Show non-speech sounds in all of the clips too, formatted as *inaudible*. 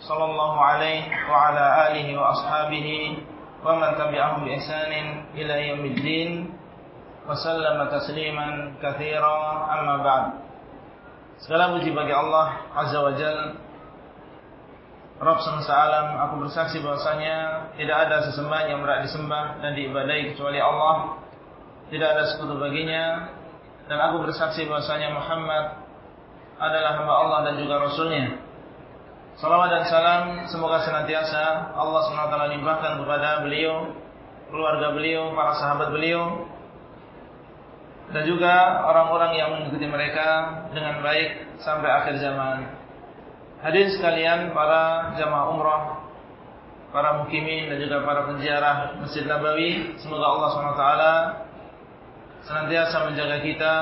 صلى الله عليه وعلى آله وأصحابه ومن تبعهم بإحسان إلى يوم الدين وسلم تسليما كثيرا أما بعد Segala puji bagi Allah Azza wa Jal Rabb semesta alam Aku bersaksi bahwasanya Tidak ada sesembahan yang berat disembah Dan diibadai kecuali Allah Tidak ada sekutu baginya Dan aku bersaksi bahwasanya Muhammad Adalah hamba Allah dan juga Rasulnya Salawat dan salam semoga senantiasa Allah SWT limpahkan kepada beliau, keluarga beliau, para sahabat beliau, dan juga orang-orang yang mengikuti mereka dengan baik sampai akhir zaman. Hadirin sekalian, para jamaah umrah, para mukimin dan juga para penziarah Masjid Nabawi, semoga Allah SWT senantiasa menjaga kita,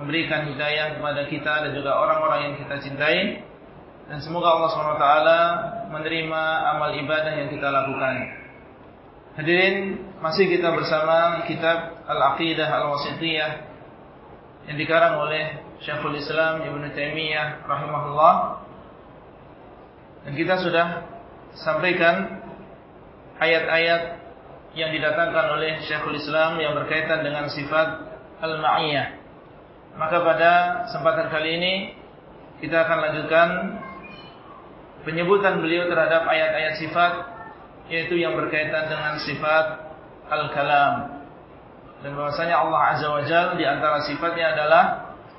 memberikan hidayah kepada kita dan juga orang-orang yang kita cintai dan semoga Allah SWT menerima amal ibadah yang kita lakukan. Hadirin, masih kita bersama kitab Al-Aqidah Al-Wasitiyah yang dikarang oleh Syekhul Islam Ibn Taimiyah rahimahullah. Dan kita sudah sampaikan ayat-ayat yang didatangkan oleh Syekhul Islam yang berkaitan dengan sifat Al-Ma'iyah. Maka pada kesempatan kali ini kita akan lanjutkan penyebutan beliau terhadap ayat-ayat sifat yaitu yang berkaitan dengan sifat al-kalam. Dan bahwasanya Allah Azza wa Jalla di antara sifatnya adalah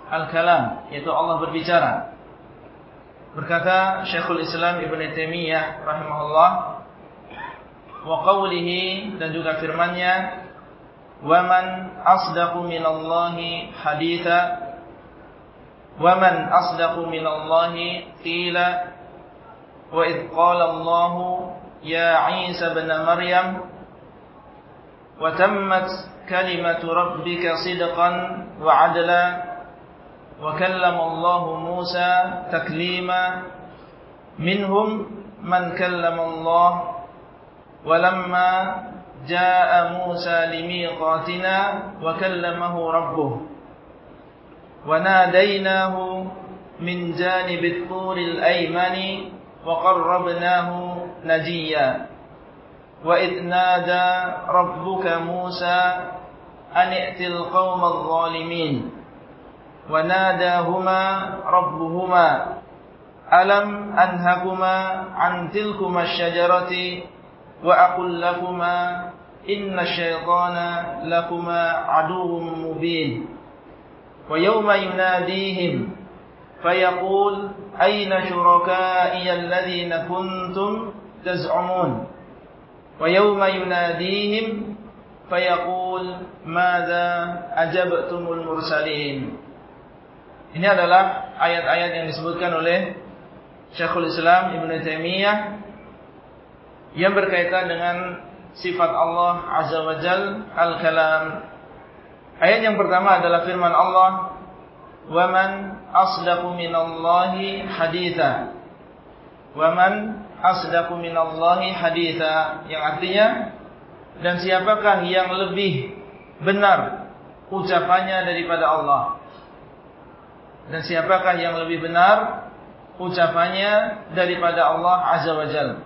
al-kalam, yaitu Allah berbicara. Berkata Syekhul Islam Ibn Taimiyah rahimahullah wa qawlihi dan juga firman-Nya wa man asdaqu minallahi haditha wa man asdaqu minallahi qila وإذ قال الله يا عيسى بن مريم وتمت كلمة ربك صدقا وعدلا وكلم الله موسى تكليما منهم من كلم الله ولما جاء موسى لميقاتنا وكلمه ربه وناديناه من جانب الطور الأيمن وقربناه نجيا. وإذ نادى ربك موسى أن ائت القوم الظالمين. وناداهما ربهما. ألم أنهكما عن تلكما الشجرة وأقل لكما إن الشيطان لكما عدو مبين. ويوم يناديهم فيقول أين شركائي الذين كنتم تزعمون ويوم يناديهم فيقول ماذا أجبتم المرسلين Ini adalah ayat-ayat yang disebutkan oleh Syekhul Islam Ibn Taimiyah yang berkaitan dengan sifat Allah Azza wa Jal Al-Kalam. Ayat yang pertama adalah firman Allah وَمَنْ أَصْدَقُ مِنَ اللَّهِ حَدِيثًا وَمَنْ أَصْدَقُ مِنَ اللَّهِ حَدِيثًا yang artinya dan siapakah yang lebih benar ucapannya daripada Allah dan siapakah yang lebih benar ucapannya daripada Allah Azza wa Jalla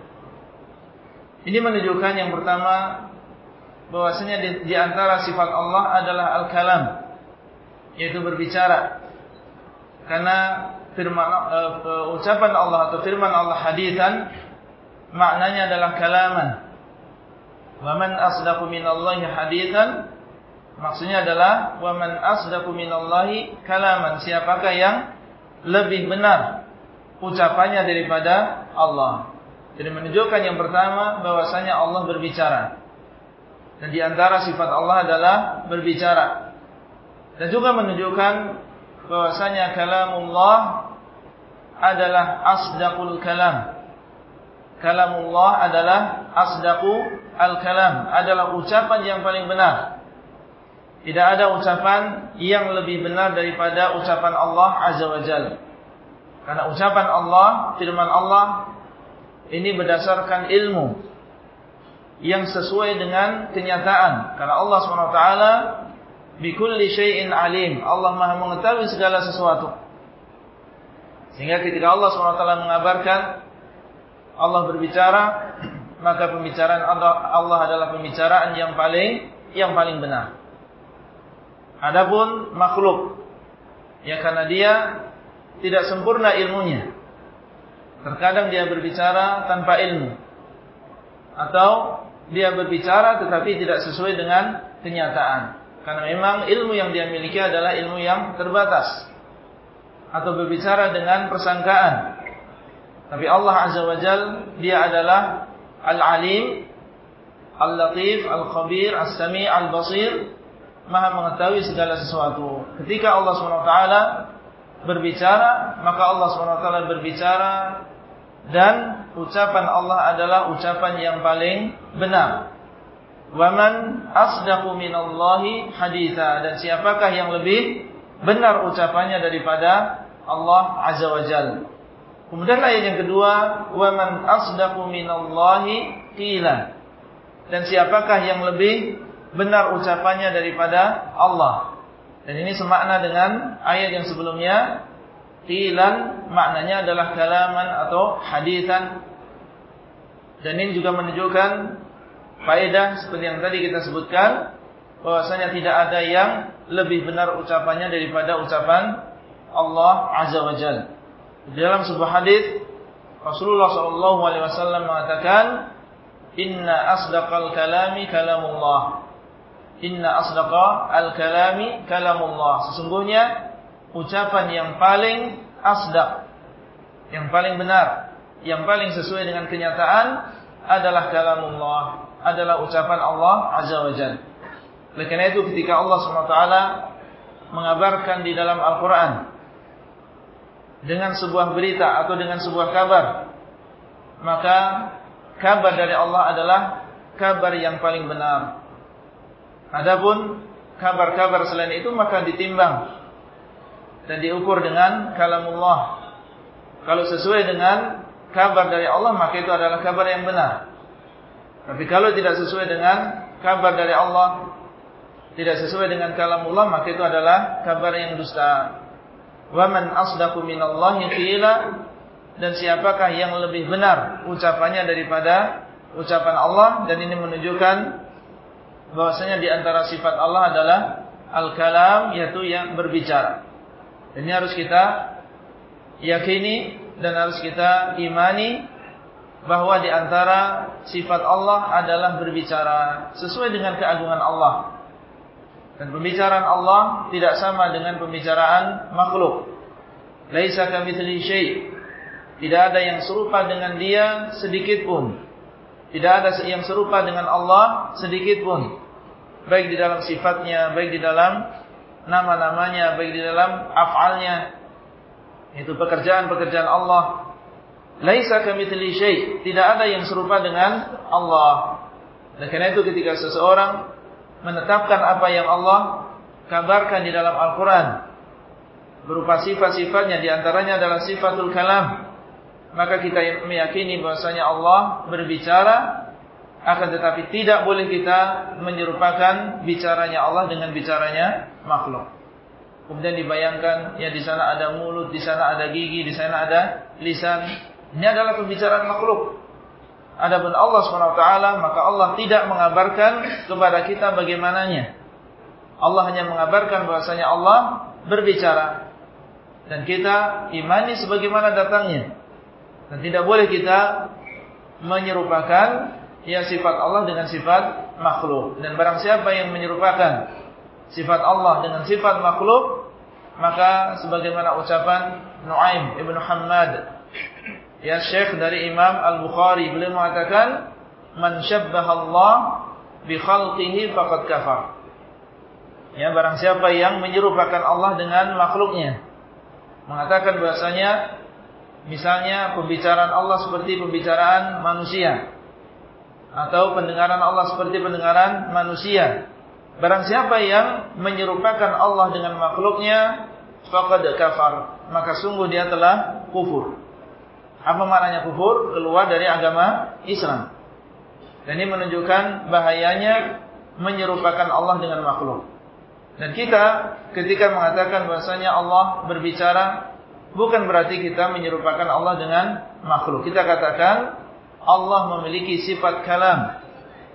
ini menunjukkan yang pertama bahwasanya di, di antara sifat Allah adalah al-kalam yaitu berbicara karena firman uh, ucapan Allah atau firman Allah hadisan maknanya adalah kalaman. Wa man asdaqu minallahi hadisan maksudnya adalah wa man asdaqu minallahi kalaman. Siapakah yang lebih benar ucapannya daripada Allah? Jadi menunjukkan yang pertama bahwasanya Allah berbicara. Dan di antara sifat Allah adalah berbicara. Dan juga menunjukkan bahwasanya kalamullah adalah asdaqul kalam. Kalamullah adalah asdaqu al-kalam adalah ucapan yang paling benar. Tidak ada ucapan yang lebih benar daripada ucapan Allah Azza wa Jalla. Karena ucapan Allah, firman Allah ini berdasarkan ilmu yang sesuai dengan kenyataan. Karena Allah SWT bikulli syai'in alim. Allah Maha mengetahui segala sesuatu. Sehingga ketika Allah SWT mengabarkan Allah berbicara, *clears throat* maka pembicaraan Allah adalah pembicaraan yang paling yang paling benar. Adapun makhluk ya karena dia tidak sempurna ilmunya. Terkadang dia berbicara tanpa ilmu. Atau dia berbicara tetapi tidak sesuai dengan kenyataan. Karena memang ilmu yang dia miliki adalah ilmu yang terbatas. Atau berbicara dengan persangkaan. Tapi Allah Azza wa Jal, dia adalah Al-Alim, Al-Latif, Al-Khabir, Al-Sami, Al-Basir, Maha mengetahui segala sesuatu. Ketika Allah SWT berbicara, maka Allah SWT berbicara dan ucapan Allah adalah ucapan yang paling benar. Waman asdaqu minallahi haditha dan siapakah yang lebih benar ucapannya daripada Allah Azza wa Jalla. Kemudian ayat yang kedua, waman asdaqu minallahi qila. Dan siapakah yang lebih benar ucapannya daripada Allah? Dan ini semakna dengan ayat yang sebelumnya. Qilan maknanya adalah kalaman atau hadisan. Dan ini juga menunjukkan faedah seperti yang tadi kita sebutkan bahwasanya tidak ada yang lebih benar ucapannya daripada ucapan Allah Azza wa Jalla. Di dalam sebuah hadis Rasulullah sallallahu alaihi wasallam mengatakan, "Inna asdaqal kalami kalamullah." Inna asdaqa al-kalami kalamullah. Sesungguhnya ucapan yang paling asdaq, yang paling benar, yang paling sesuai dengan kenyataan adalah kalamullah, adalah ucapan Allah Azza wa Jalla. Karena itu ketika Allah SWT mengabarkan di dalam Al-Quran dengan sebuah berita atau dengan sebuah kabar, maka kabar dari Allah adalah kabar yang paling benar. Adapun kabar-kabar selain itu maka ditimbang dan diukur dengan kalamullah. Kalau sesuai dengan kabar dari Allah maka itu adalah kabar yang benar. Tapi kalau tidak sesuai dengan kabar dari Allah, tidak sesuai dengan kalamullah maka itu adalah kabar yang dusta. Wa man asdaqu minallahi qila dan siapakah yang lebih benar ucapannya daripada ucapan Allah dan ini menunjukkan bahwasanya di antara sifat Allah adalah al-kalam yaitu yang berbicara. Ini harus kita yakini dan harus kita imani bahwa di antara sifat Allah adalah berbicara sesuai dengan keagungan Allah. Dan pembicaraan Allah tidak sama dengan pembicaraan makhluk. Laisa kamitsli syai'. Tidak ada yang serupa dengan dia sedikit pun. Tidak ada yang serupa dengan Allah sedikit pun. Baik di dalam sifatnya, baik di dalam nama-namanya, baik di dalam af'alnya. Itu pekerjaan-pekerjaan Allah. Laisa kamitsli syai', tidak ada yang serupa dengan Allah. Dan karena itu ketika seseorang menetapkan apa yang Allah kabarkan di dalam Al-Qur'an berupa sifat-sifatnya di antaranya adalah sifatul kalam maka kita meyakini bahwasanya Allah berbicara akan tetapi tidak boleh kita menyerupakan bicaranya Allah dengan bicaranya makhluk. Kemudian dibayangkan ya di sana ada mulut, di sana ada gigi, di sana ada lisan. Ini adalah pembicaraan makhluk. Adapun Allah SWT maka Allah tidak mengabarkan kepada kita bagaimananya. Allah hanya mengabarkan bahwasanya Allah berbicara dan kita imani sebagaimana datangnya. Dan tidak boleh kita menyerupakan ya sifat Allah dengan sifat makhluk. Dan barang siapa yang menyerupakan sifat Allah dengan sifat makhluk, maka sebagaimana ucapan Nuaim Ibn Hamad, ya Syekh dari Imam Al-Bukhari, beliau mengatakan, Man syabbaha Allah bi khalqihi faqad kafar. Ya, barang siapa yang menyerupakan Allah dengan makhluknya, mengatakan bahasanya Misalnya pembicaraan Allah seperti pembicaraan manusia. atau pendengaran Allah seperti pendengaran manusia. Barang siapa yang menyerupakan Allah dengan makhluknya, faqad kafar, maka sungguh dia telah kufur. Apa maknanya kufur? Keluar dari agama Islam. Dan ini menunjukkan bahayanya menyerupakan Allah dengan makhluk. Dan kita ketika mengatakan bahasanya Allah berbicara, bukan berarti kita menyerupakan Allah dengan makhluk. Kita katakan Allah memiliki sifat kalam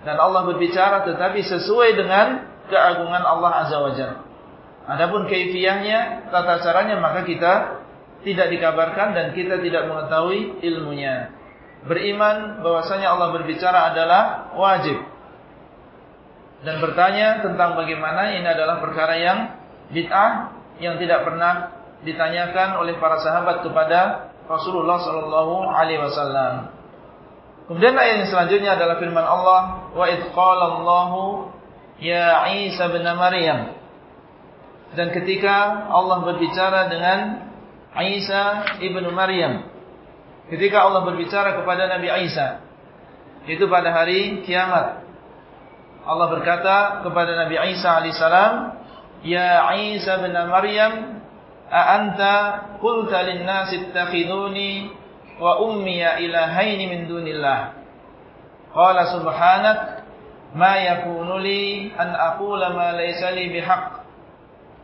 dan Allah berbicara tetapi sesuai dengan keagungan Allah Azza wa Jalla. Adapun kaifiyahnya, tata caranya maka kita tidak dikabarkan dan kita tidak mengetahui ilmunya. Beriman bahwasanya Allah berbicara adalah wajib. Dan bertanya tentang bagaimana ini adalah perkara yang bid'ah yang tidak pernah ditanyakan oleh para sahabat kepada Rasulullah sallallahu alaihi wasallam. Kemudian ayat yang selanjutnya adalah firman Allah, "Wa idz qala Allahu ya Isa bin Maryam." Dan ketika Allah berbicara dengan Isa ibnu Maryam, ketika Allah berbicara kepada Nabi Isa, itu pada hari kiamat. Allah berkata kepada Nabi Isa alaihissalam, "Ya Isa bin Maryam, a anta qulta lin-nasi ittakhiduni wa ummiya ilahaini min dunillah?" Qala subhanak ma yakunu li an aqula ma laysa li bihaqq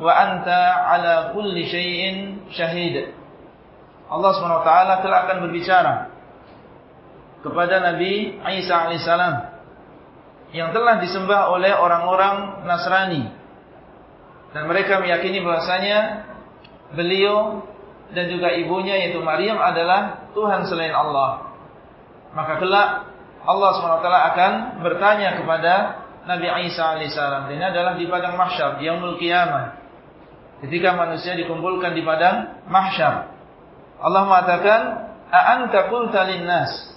wa anta ala kulli syai'in syahid. Allah SWT telah akan berbicara kepada Nabi Isa alaihissalam yang telah disembah oleh orang-orang Nasrani dan mereka meyakini bahwasanya beliau dan juga ibunya yaitu Maryam adalah Tuhan selain Allah. Maka kelak Allah SWT akan bertanya kepada Nabi Isa alaihissalam. Ini adalah di padang mahsyar, yang kiamah ketika manusia dikumpulkan di padang mahsyar. Allah mengatakan, "A anta qulta nas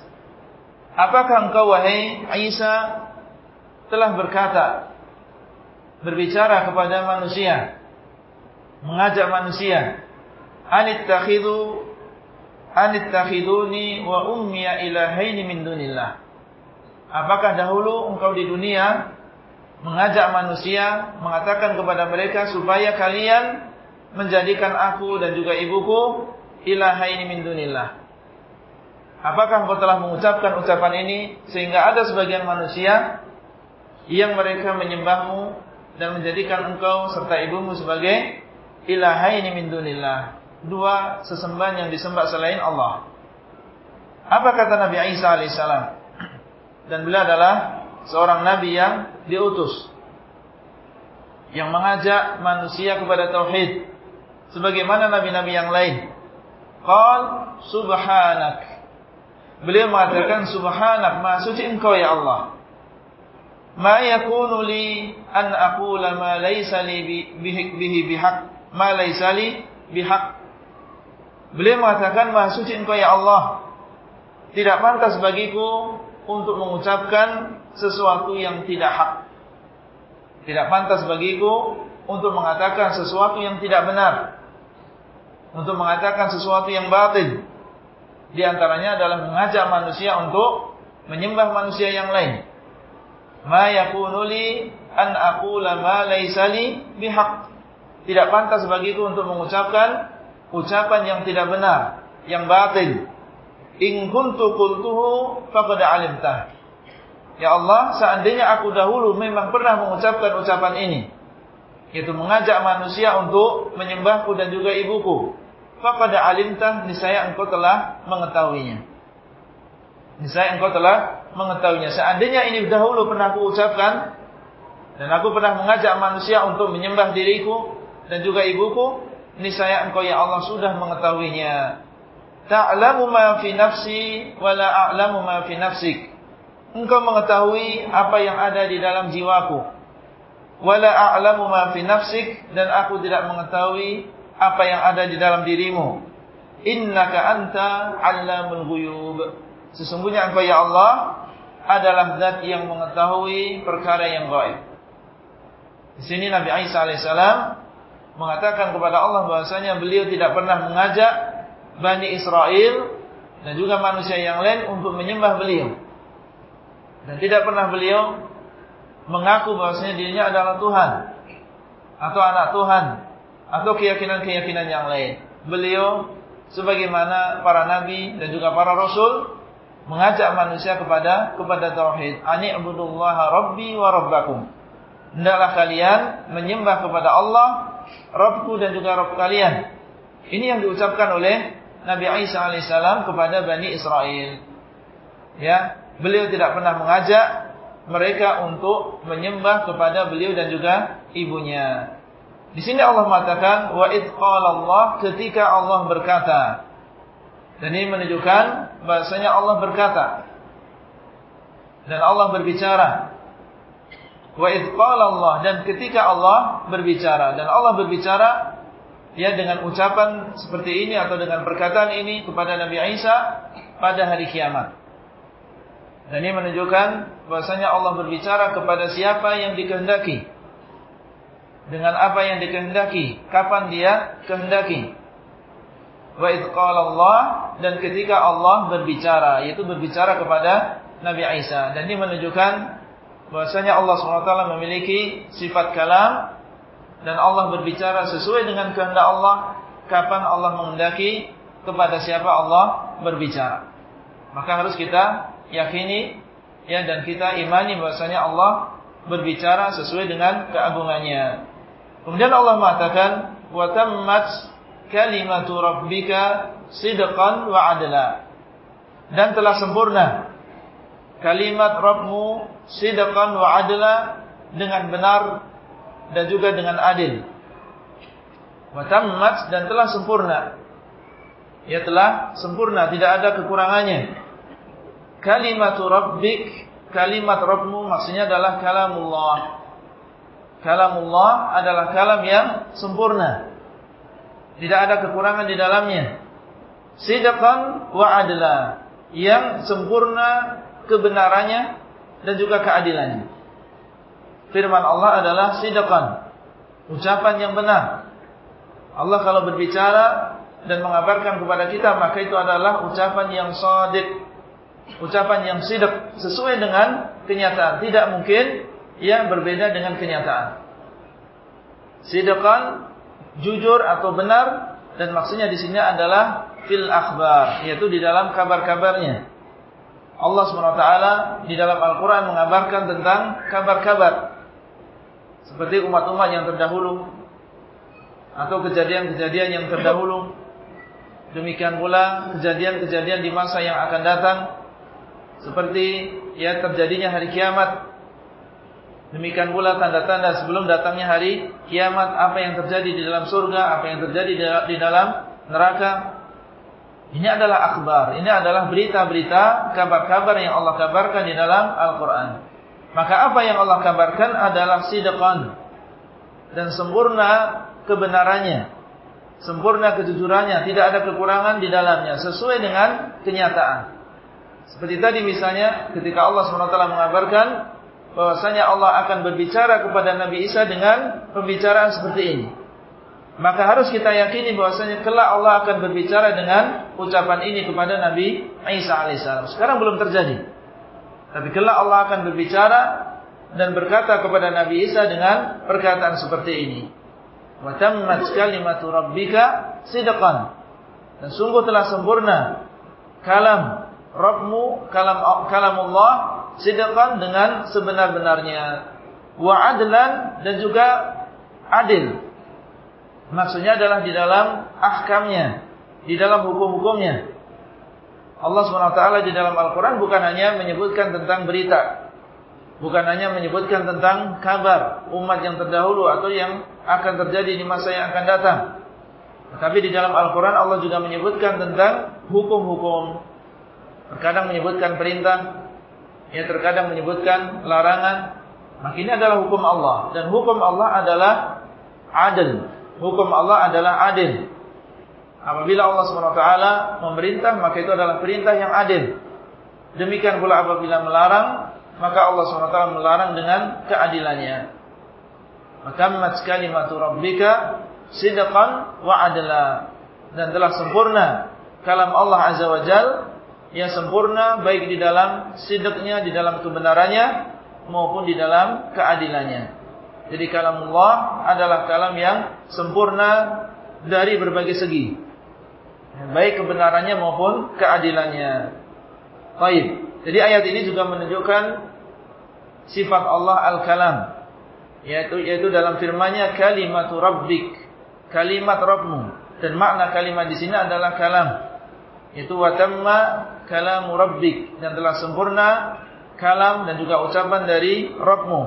Apakah engkau wahai Isa telah berkata berbicara kepada manusia mengajak manusia anittakhidhu anittakhiduni wa ummiya ilahaini min dunillah Apakah dahulu engkau di dunia mengajak manusia, mengatakan kepada mereka supaya kalian menjadikan aku dan juga ibuku ilahaini min dunillah. Apakah engkau telah mengucapkan ucapan ini sehingga ada sebagian manusia yang mereka menyembahmu dan menjadikan engkau serta ibumu sebagai ilahaini min dunillah. Dua sesembahan yang disembah selain Allah. Apa kata Nabi Isa alaihissalam? Dan beliau adalah seorang nabi yang diutus yang mengajak manusia kepada tauhid sebagaimana nabi-nabi yang lain. Qal subhanak. Beliau mengatakan subhanak, maha suci engkau ya Allah. Ma yakunu li an aqula ma laysa li bihi bihaq, ma laysa li bihaq. Beliau mengatakan maha suci engkau ya Allah. Tidak pantas bagiku untuk mengucapkan sesuatu yang tidak hak. Tidak pantas bagiku untuk mengatakan sesuatu yang tidak benar. Untuk mengatakan sesuatu yang batin. Di antaranya adalah mengajak manusia untuk menyembah manusia yang lain. Ma yakunu li an aqula ma laysa li bihaq. Tidak pantas bagiku untuk mengucapkan ucapan yang tidak benar, yang batin. In kuntu qultuhu faqad alimtah. Ya Allah, seandainya aku dahulu memang pernah mengucapkan ucapan ini, yaitu mengajak manusia untuk menyembahku dan juga ibuku, faqad alimtah niscaya engkau telah mengetahuinya. Niscaya engkau telah mengetahuinya. Seandainya ini dahulu pernah aku ucapkan dan aku pernah mengajak manusia untuk menyembah diriku dan juga ibuku, niscaya engkau ya Allah sudah mengetahuinya. Ta'lamu ma fi nafsi wa la nafsik. Engkau mengetahui apa yang ada di dalam jiwaku. Wala a'lamu ma fi nafsik dan aku tidak mengetahui apa yang ada di dalam dirimu. Innaka anta 'allamul ghuyub. Sesungguhnya engkau ya Allah adalah zat yang mengetahui perkara yang gaib. Di sini Nabi Isa alaihissalam mengatakan kepada Allah bahwasanya beliau tidak pernah mengajak Bani Israel dan juga manusia yang lain untuk menyembah beliau. Dan tidak pernah beliau mengaku bahwasanya dirinya adalah Tuhan atau anak Tuhan atau keyakinan-keyakinan yang lain. Beliau sebagaimana para nabi dan juga para rasul mengajak manusia kepada kepada tauhid. Ani ibudullaha rabbi wa rabbakum. Hendaklah kalian menyembah kepada Allah, Rabbku dan juga Rabb kalian. Ini yang diucapkan oleh Nabi Isa alaihissalam kepada Bani Israel. Ya, beliau tidak pernah mengajak mereka untuk menyembah kepada beliau dan juga ibunya. Di sini Allah mengatakan wa id Allah ketika Allah berkata. Dan ini menunjukkan bahasanya Allah berkata. Dan Allah berbicara. Wa id Allah dan ketika Allah berbicara dan Allah berbicara ya dengan ucapan seperti ini atau dengan perkataan ini kepada Nabi Isa pada hari kiamat. Dan ini menunjukkan bahasanya Allah berbicara kepada siapa yang dikehendaki. Dengan apa yang dikehendaki, kapan dia kehendaki. Wa Allah dan ketika Allah berbicara, yaitu berbicara kepada Nabi Isa. Dan ini menunjukkan bahasanya Allah SWT memiliki sifat kalam dan Allah berbicara sesuai dengan kehendak Allah kapan Allah menghendaki kepada siapa Allah berbicara. Maka harus kita yakini ya dan kita imani bahwasanya Allah berbicara sesuai dengan keagungannya. Kemudian Allah mengatakan wa tammat kalimatu rabbika sidqan wa adla. Dan telah sempurna kalimat Rabbmu sidqan wa adla dengan benar dan juga dengan adil. Wa tammat dan telah sempurna. Ya telah sempurna, tidak ada kekurangannya kalimatu rabbik kalimat Rabbmu maksudnya adalah kalamullah. Kalamullah adalah kalam yang sempurna. Tidak ada kekurangan di dalamnya. Sidqan wa adla yang sempurna kebenarannya dan juga keadilannya. Firman Allah adalah sidqan ucapan yang benar. Allah kalau berbicara dan mengabarkan kepada kita maka itu adalah ucapan yang sadiq ucapan yang sidak sesuai dengan kenyataan. Tidak mungkin yang berbeda dengan kenyataan. Sidakan jujur atau benar dan maksudnya di sini adalah fil akhbar, yaitu di dalam kabar-kabarnya. Allah SWT di dalam Al-Quran mengabarkan tentang kabar-kabar. Seperti umat-umat yang terdahulu. Atau kejadian-kejadian yang terdahulu. Demikian pula kejadian-kejadian di masa yang akan datang seperti ya terjadinya hari kiamat. Demikian pula tanda-tanda sebelum datangnya hari kiamat, apa yang terjadi di dalam surga, apa yang terjadi di dalam neraka. Ini adalah akhbar, ini adalah berita-berita, kabar-kabar yang Allah kabarkan di dalam Al-Quran. Maka apa yang Allah kabarkan adalah sidqan dan sempurna kebenarannya, sempurna kejujurannya, tidak ada kekurangan di dalamnya, sesuai dengan kenyataan. Seperti tadi misalnya ketika Allah SWT mengabarkan bahwasanya Allah akan berbicara kepada Nabi Isa dengan pembicaraan seperti ini. Maka harus kita yakini bahwasanya kelak Allah akan berbicara dengan ucapan ini kepada Nabi Isa alaihissalam. Sekarang belum terjadi. Tapi kelak Allah akan berbicara dan berkata kepada Nabi Isa dengan perkataan seperti ini. Wa tammat. Dan sungguh telah sempurna kalam Rabbmu kalam kalamullah sidqan dengan sebenar-benarnya wa adlan dan juga adil. Maksudnya adalah di dalam ahkamnya, di dalam hukum-hukumnya. Allah SWT di dalam Al-Quran bukan hanya menyebutkan tentang berita. Bukan hanya menyebutkan tentang kabar umat yang terdahulu atau yang akan terjadi di masa yang akan datang. Tapi di dalam Al-Quran Allah juga menyebutkan tentang hukum-hukum Terkadang menyebutkan perintah, ya terkadang menyebutkan larangan, maka ini adalah hukum Allah dan hukum Allah adalah adil. Hukum Allah adalah adil. Apabila Allah SWT memerintah, maka itu adalah perintah yang adil. Demikian pula apabila melarang, maka Allah SWT melarang dengan keadilannya. Maka mat kalimatu rabbika sidqan wa adla. Dan telah sempurna kalam Allah Azza wa Jal yang sempurna baik di dalam sidqnya, di dalam kebenarannya maupun di dalam keadilannya. Jadi kalam Allah adalah kalam yang sempurna dari berbagai segi baik kebenarannya maupun keadilannya. Baik. Jadi ayat ini juga menunjukkan sifat Allah Al-Kalam yaitu yaitu dalam firman-Nya kalimatu rabbik, kalimat Rabbmu. Dan makna kalimat di sini adalah kalam. Itu watamma kalamu rabbik dan telah sempurna kalam dan juga ucapan dari Rabbmu.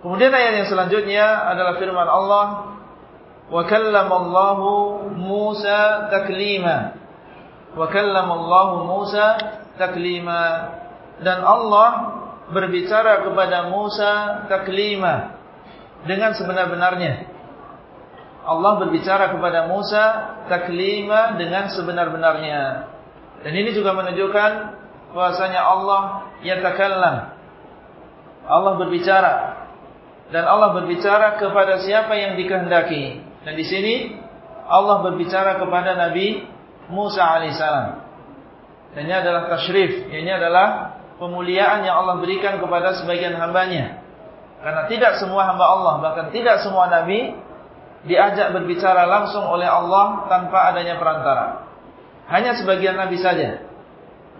Kemudian ayat yang selanjutnya adalah firman Allah wa kallamallahu Musa taklima. Wa kallamallahu Musa taklima dan Allah berbicara kepada Musa taklima dengan sebenar-benarnya. Allah berbicara kepada Musa taklima dengan sebenar-benarnya. Dan ini juga menunjukkan bahwasanya Allah yatakallam Allah berbicara dan Allah berbicara kepada siapa yang dikehendaki dan di sini Allah berbicara kepada Nabi Musa alaihissalam. Dan ini adalah tashrif, ini adalah pemuliaan yang Allah berikan kepada sebagian hambanya. Karena tidak semua hamba Allah, bahkan tidak semua Nabi diajak berbicara langsung oleh Allah tanpa adanya perantara. Hanya sebagian Nabi saja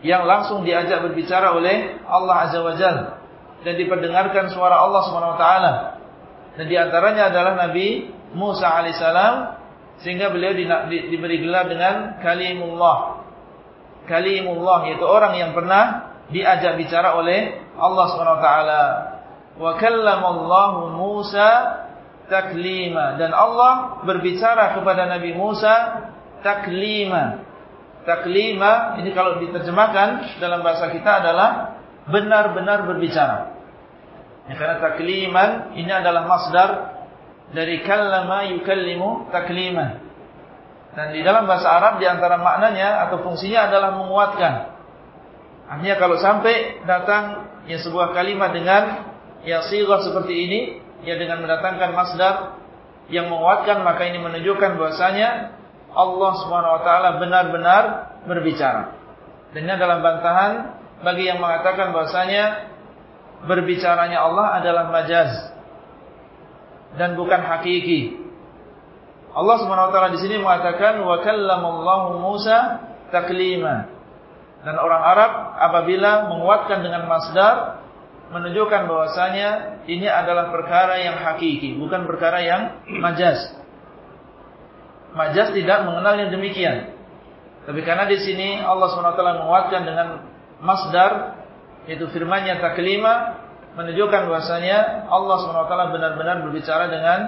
yang langsung diajak berbicara oleh Allah Azza wa Jalla dan diperdengarkan suara Allah taala. Dan di antaranya adalah Nabi Musa alaihissalam sehingga beliau di, di, diberi gelar dengan kalimullah. Kalimullah yaitu orang yang pernah diajak bicara oleh Allah Subhanahu wa taala. Wa kallamallahu Musa taklima dan Allah berbicara kepada Nabi Musa taklima. Taklima ini kalau diterjemahkan dalam bahasa kita adalah benar-benar berbicara. Ya, karena takliman ini adalah masdar dari kallama yukallimu taklima. Dan di dalam bahasa Arab di antara maknanya atau fungsinya adalah menguatkan. Artinya kalau sampai datang ya sebuah kalimat dengan ya sighah seperti ini, ya dengan mendatangkan masdar yang menguatkan maka ini menunjukkan bahwasanya Allah Subhanahu wa taala benar-benar berbicara. Dan ini adalah bantahan bagi yang mengatakan bahwasanya berbicaranya Allah adalah majaz dan bukan hakiki. Allah Subhanahu wa taala di sini mengatakan wa kallamallahu Musa taklima. Dan orang Arab apabila menguatkan dengan masdar menunjukkan bahwasanya ini adalah perkara yang hakiki, bukan perkara yang majaz. Majaz tidak mengenal yang demikian. Tapi karena di sini Allah taala menguatkan dengan masdar yaitu firman-Nya taklima menunjukkan bahwasanya Allah SWT benar-benar berbicara dengan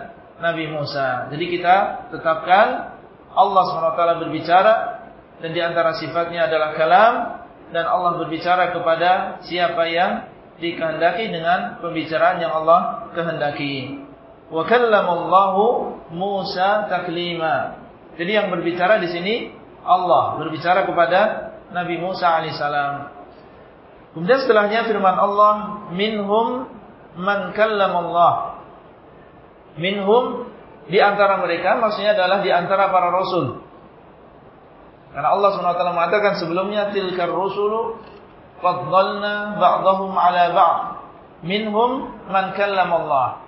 Nabi Musa. Jadi kita tetapkan Allah SWT berbicara dan di antara sifatnya adalah kalam dan Allah berbicara kepada siapa yang dikehendaki dengan pembicaraan yang Allah kehendaki. Wa kallamallahu Musa taklima. Jadi yang berbicara di sini Allah berbicara kepada Nabi Musa alaihissalam. Kemudian setelahnya firman Allah, minhum man Allah. Minhum di antara mereka maksudnya adalah di antara para rasul. Karena Allah SWT mengatakan sebelumnya tilkar rusulu faddalna ba'dahum ala ba'd. Minhum man Allah.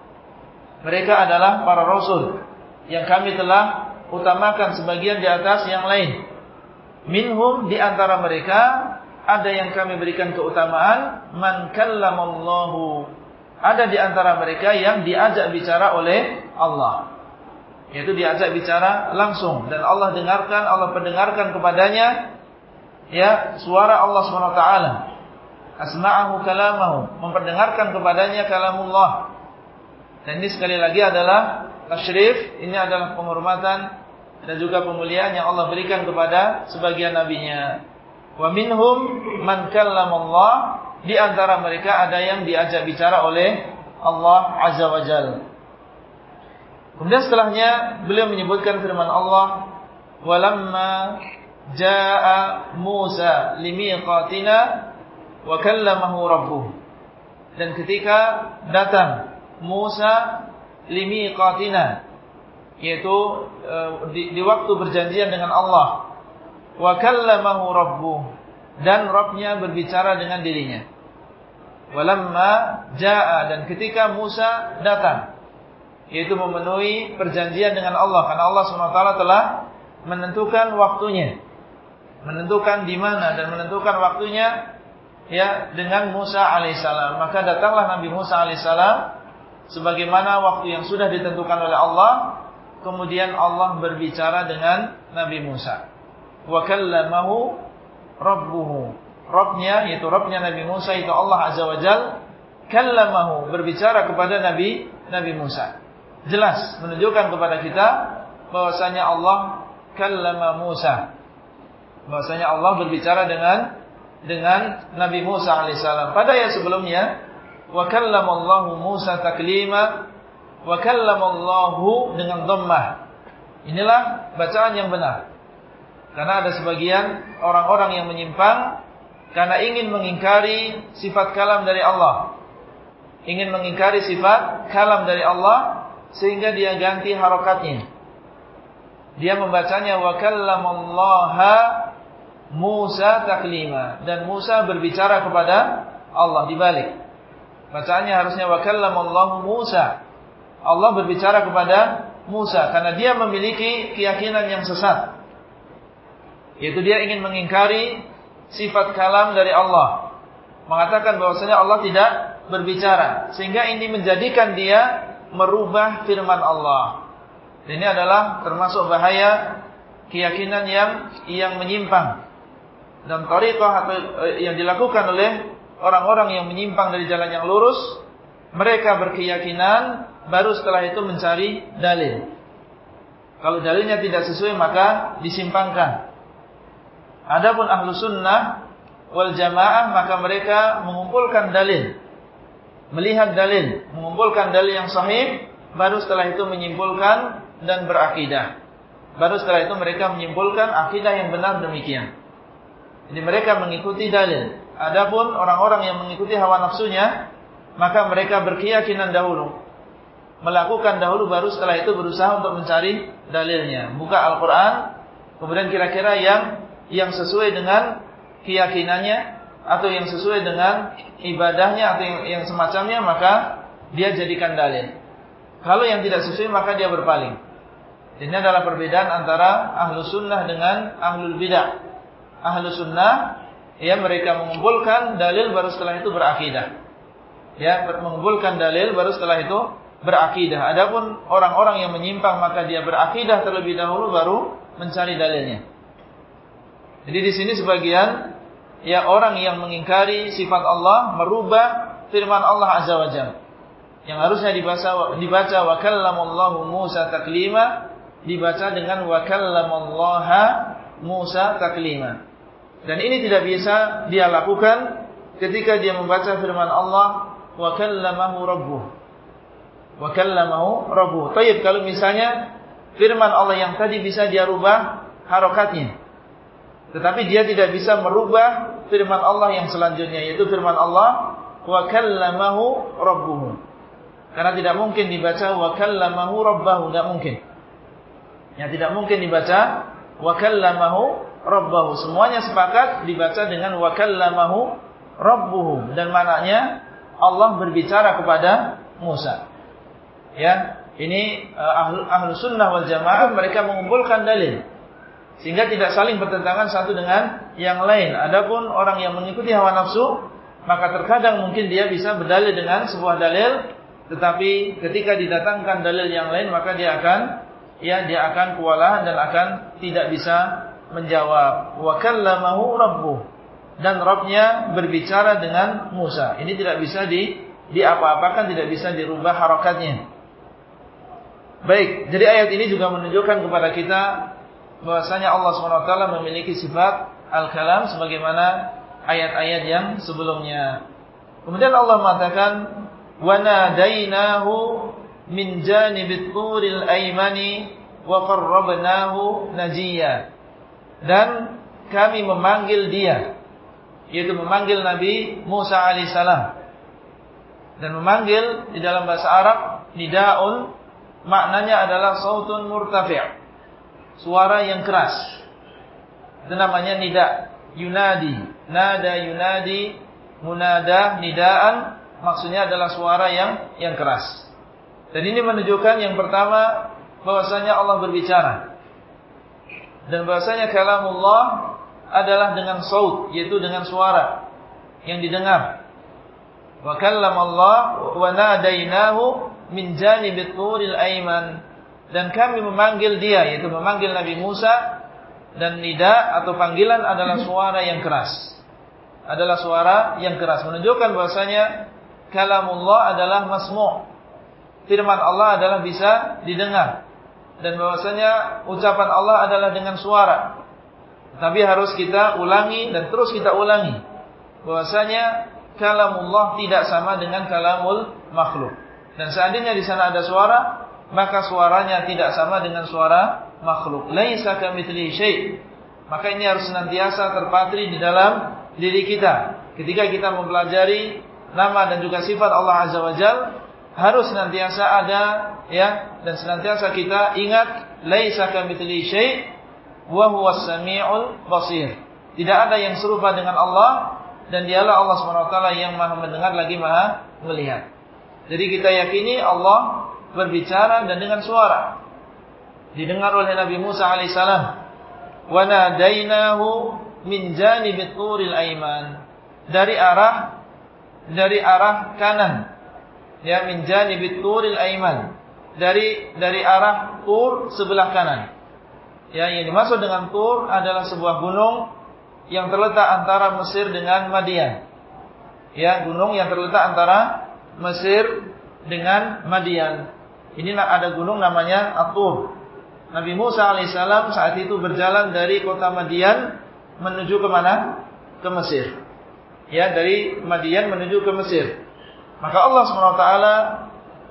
Mereka adalah para rasul yang kami telah utamakan sebagian di atas yang lain. Minhum di antara mereka ada yang kami berikan keutamaan man kallamallahu. Ada di antara mereka yang diajak bicara oleh Allah. Yaitu diajak bicara langsung. Dan Allah dengarkan Allah pendengarkan kepadanya ya suara Allah SWT asma'ahu kalamahu memperdengarkan kepadanya kalamullah dan ini sekali lagi adalah tasyrif ini adalah penghormatan dan juga pemuliaan yang Allah berikan kepada sebagian nabinya Wa minhum man Allah di antara mereka ada yang diajak bicara oleh Allah Azza wa Jalla. Kemudian setelahnya beliau menyebutkan firman Allah, "Walamma jaa Musa limiqatina wa kallamahu rabbuh." Dan ketika datang Musa limiqatina yaitu uh, di, di waktu berjanjian dengan Allah. Wa kallamahu rabbuh dan Rabbnya berbicara dengan dirinya. Walamma jaa dan ketika Musa datang yaitu memenuhi perjanjian dengan Allah karena Allah SWT telah menentukan waktunya. Menentukan di mana dan menentukan waktunya ya dengan Musa alaihissalam. Maka datanglah Nabi Musa alaihissalam sebagaimana waktu yang sudah ditentukan oleh Allah kemudian Allah berbicara dengan Nabi Musa. Wa kallamahu rabbuhu. Rabbnya yaitu Rabbnya Nabi Musa itu Allah Azza wa Jal kallamahu berbicara kepada Nabi Nabi Musa. Jelas menunjukkan kepada kita bahwasanya Allah kallama Musa. Bahwasanya Allah berbicara dengan dengan Nabi Musa alaihissalam. Pada ayat sebelumnya wa kallamallahu Musa taklima wa kallamallahu dengan dhammah. Inilah bacaan yang benar. Karena ada sebagian orang-orang yang menyimpang karena ingin mengingkari sifat kalam dari Allah. Ingin mengingkari sifat kalam dari Allah sehingga dia ganti harokatnya. Dia membacanya wa kallamallaha Musa taklima dan Musa berbicara kepada Allah dibalik. Bacaannya harusnya wa kallamallahu Musa. Allah berbicara kepada Musa karena dia memiliki keyakinan yang sesat. Yaitu dia ingin mengingkari sifat kalam dari Allah. Mengatakan bahwasanya Allah tidak berbicara sehingga ini menjadikan dia merubah firman Allah. Ini adalah termasuk bahaya keyakinan yang yang menyimpang dan tariqah atau eh, yang dilakukan oleh orang-orang yang menyimpang dari jalan yang lurus, mereka berkeyakinan baru setelah itu mencari dalil. Kalau dalilnya tidak sesuai maka disimpangkan. Adapun ahlu sunnah wal jamaah maka mereka mengumpulkan dalil. Melihat dalil, mengumpulkan dalil yang sahih, baru setelah itu menyimpulkan dan berakidah. Baru setelah itu mereka menyimpulkan akidah yang benar demikian. Jadi mereka mengikuti dalil. Adapun orang-orang yang mengikuti hawa nafsunya, maka mereka berkeyakinan dahulu. Melakukan dahulu baru setelah itu berusaha untuk mencari dalilnya. Buka Al-Quran, kemudian kira-kira yang yang sesuai dengan keyakinannya, atau yang sesuai dengan ibadahnya, atau yang, yang semacamnya, maka dia jadikan dalil. Kalau yang tidak sesuai, maka dia berpaling. Ini adalah perbedaan antara ahlu sunnah dengan ahlul bidah. Ahlu sunnah ya mereka mengumpulkan dalil baru setelah itu berakidah. Ya, mengumpulkan dalil baru setelah itu berakidah. Adapun orang-orang yang menyimpang maka dia berakidah terlebih dahulu baru mencari dalilnya. Jadi di sini sebagian ya orang yang mengingkari sifat Allah merubah firman Allah Azza wa Jalla. Yang harusnya dibaca dibaca wa kallamallahu Musa taklima dibaca dengan wa kallamallaha Musa taklima. Dan ini tidak bisa dia lakukan ketika dia membaca firman Allah wa kallamahu rabbuh. Wa kallamahu rabbuh. Tayyib kalau misalnya firman Allah yang tadi bisa dia rubah harokatnya. Tetapi dia tidak bisa merubah firman Allah yang selanjutnya yaitu firman Allah wa kallamahu rabbuh. Karena tidak mungkin dibaca wa kallamahu rabbahu, tidak mungkin. Yang tidak mungkin dibaca wa kallamahu rabbahu. Semuanya sepakat dibaca dengan wa kallamahu rabbuhu dan maknanya Allah berbicara kepada Musa. Ya, ini uh, ahlu, ahlu sunnah wal jamaah mereka mengumpulkan dalil sehingga tidak saling bertentangan satu dengan yang lain. Adapun orang yang mengikuti hawa nafsu, maka terkadang mungkin dia bisa berdalil dengan sebuah dalil, tetapi ketika didatangkan dalil yang lain maka dia akan ya dia akan kewalahan dan akan tidak bisa menjawab wa kallamahu rabbuh dan Rabbnya berbicara dengan Musa. Ini tidak bisa di di apa-apakan, tidak bisa dirubah harakatnya. Baik, jadi ayat ini juga menunjukkan kepada kita bahwasanya Allah SWT memiliki sifat al-kalam sebagaimana ayat-ayat yang sebelumnya. Kemudian Allah mengatakan wa nadainahu min janibit turil aymani wa qarrabnahu najiya. Dan kami memanggil dia yaitu memanggil Nabi Musa alaihissalam. Dan memanggil di dalam bahasa Arab nidaun maknanya adalah sautun murtafi'. Suara yang keras. Itu namanya nida, yunadi. Nada yunadi munada nidaan maksudnya adalah suara yang yang keras. Dan ini menunjukkan yang pertama bahwasanya Allah berbicara. Dan bahwasanya kalamullah adalah dengan saut yaitu dengan suara yang didengar. Wa Allah wa nadainahu min janibit turil aiman dan kami memanggil dia yaitu memanggil Nabi Musa dan nida atau panggilan adalah suara yang keras. Adalah suara yang keras. Menunjukkan bahwasanya kalamullah adalah masmu' firman Allah adalah bisa didengar dan bahwasanya ucapan Allah adalah dengan suara. Tapi harus kita ulangi dan terus kita ulangi. Bahwasanya kalamullah tidak sama dengan kalamul makhluk. Dan seandainya di sana ada suara maka suaranya tidak sama dengan suara makhluk. Laisa kamitslihi syai' maka ini harus senantiasa terpatri di dalam diri kita. Ketika kita mempelajari nama dan juga sifat Allah Azza wa Jal, harus senantiasa ada ya dan senantiasa kita ingat laisa kamitsli syai' wa huwas samiul basir. Tidak ada yang serupa dengan Allah dan dialah Allah SWT yang Maha mendengar lagi Maha melihat. Jadi kita yakini Allah berbicara dan dengan suara. Didengar oleh Nabi Musa alaihissalam. Wa nadainahu min janibit turil aiman dari arah dari arah kanan ya min janibit turil aiman dari dari arah tur sebelah kanan ya yang dimaksud dengan tur adalah sebuah gunung yang terletak antara Mesir dengan Madian ya gunung yang terletak antara Mesir dengan Madian ini ada gunung namanya Atur Nabi Musa alaihissalam saat itu berjalan dari kota Madian menuju ke mana? Ke Mesir. Ya, dari Madian menuju ke Mesir. Maka Allah SWT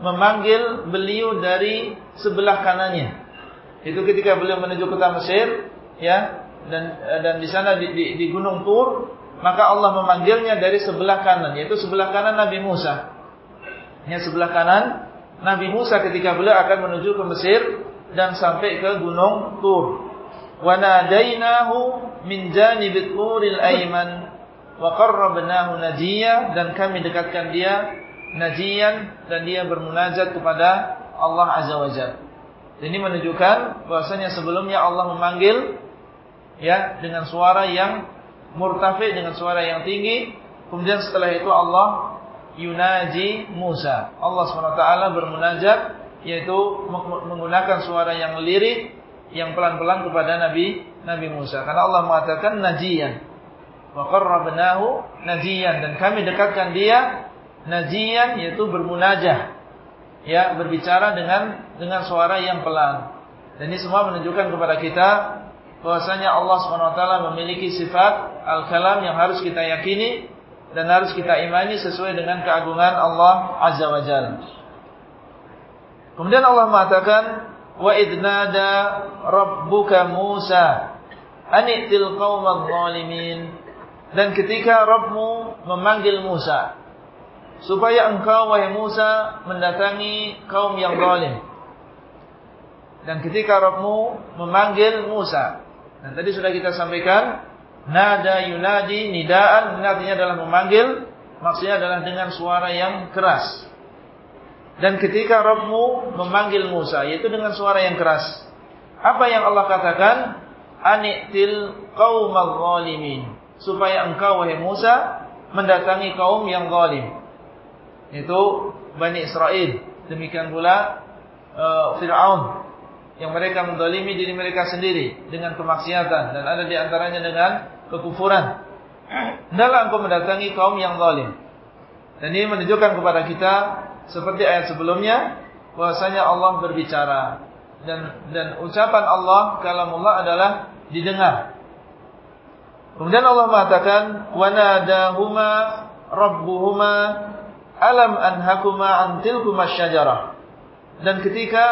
memanggil beliau dari sebelah kanannya. Itu ketika beliau menuju kota Mesir, ya, dan dan di sana di, di, di Gunung Tur, maka Allah memanggilnya dari sebelah kanan, yaitu sebelah kanan Nabi Musa. Ya, sebelah kanan Nabi Musa ketika beliau akan menuju ke Mesir dan sampai ke Gunung Tur wa nadainahu min janibit turil aiman wa qarrabnahu najiya dan kami dekatkan dia najian dan dia bermunajat kepada Allah Azza wa Jalla. Ini menunjukkan bahwasanya sebelumnya Allah memanggil ya dengan suara yang murtafi dengan suara yang tinggi, kemudian setelah itu Allah yunaji Musa. Allah SWT bermunajat yaitu menggunakan suara yang lirik yang pelan-pelan kepada Nabi Nabi Musa. Karena Allah mengatakan najian. Wa qarrabnahu najian dan kami dekatkan dia najian yaitu bermunajah. Ya, berbicara dengan dengan suara yang pelan. Dan ini semua menunjukkan kepada kita bahwasanya Allah SWT memiliki sifat al-kalam yang harus kita yakini dan harus kita imani sesuai dengan keagungan Allah Azza wa Jalla. Kemudian Allah mengatakan wa idnada rabbuka Musa anitil qaumadh zalimin dan ketika Rabbmu memanggil Musa supaya engkau wahai Musa mendatangi kaum yang zalim dan ketika Rabbmu memanggil Musa dan tadi sudah kita sampaikan nada yunadi nidaan artinya adalah memanggil maksudnya adalah dengan suara yang keras dan ketika Rabbmu memanggil Musa, yaitu dengan suara yang keras. Apa yang Allah katakan? Ani'til qawmal zalimin. Supaya engkau, wahai Musa, mendatangi kaum yang zalim. Itu Bani Israel. Demikian pula uh, Fir'aun. Yang mereka mendalimi diri mereka sendiri. Dengan kemaksiatan. Dan ada di antaranya dengan kekufuran. Hendaklah engkau mendatangi kaum yang zalim. Dan ini menunjukkan kepada kita seperti ayat sebelumnya bahwasanya Allah berbicara dan dan ucapan Allah kalamullah adalah didengar. Kemudian Allah mengatakan wanadahuma rabbuhuma alam anhakuma an syajarah. Dan ketika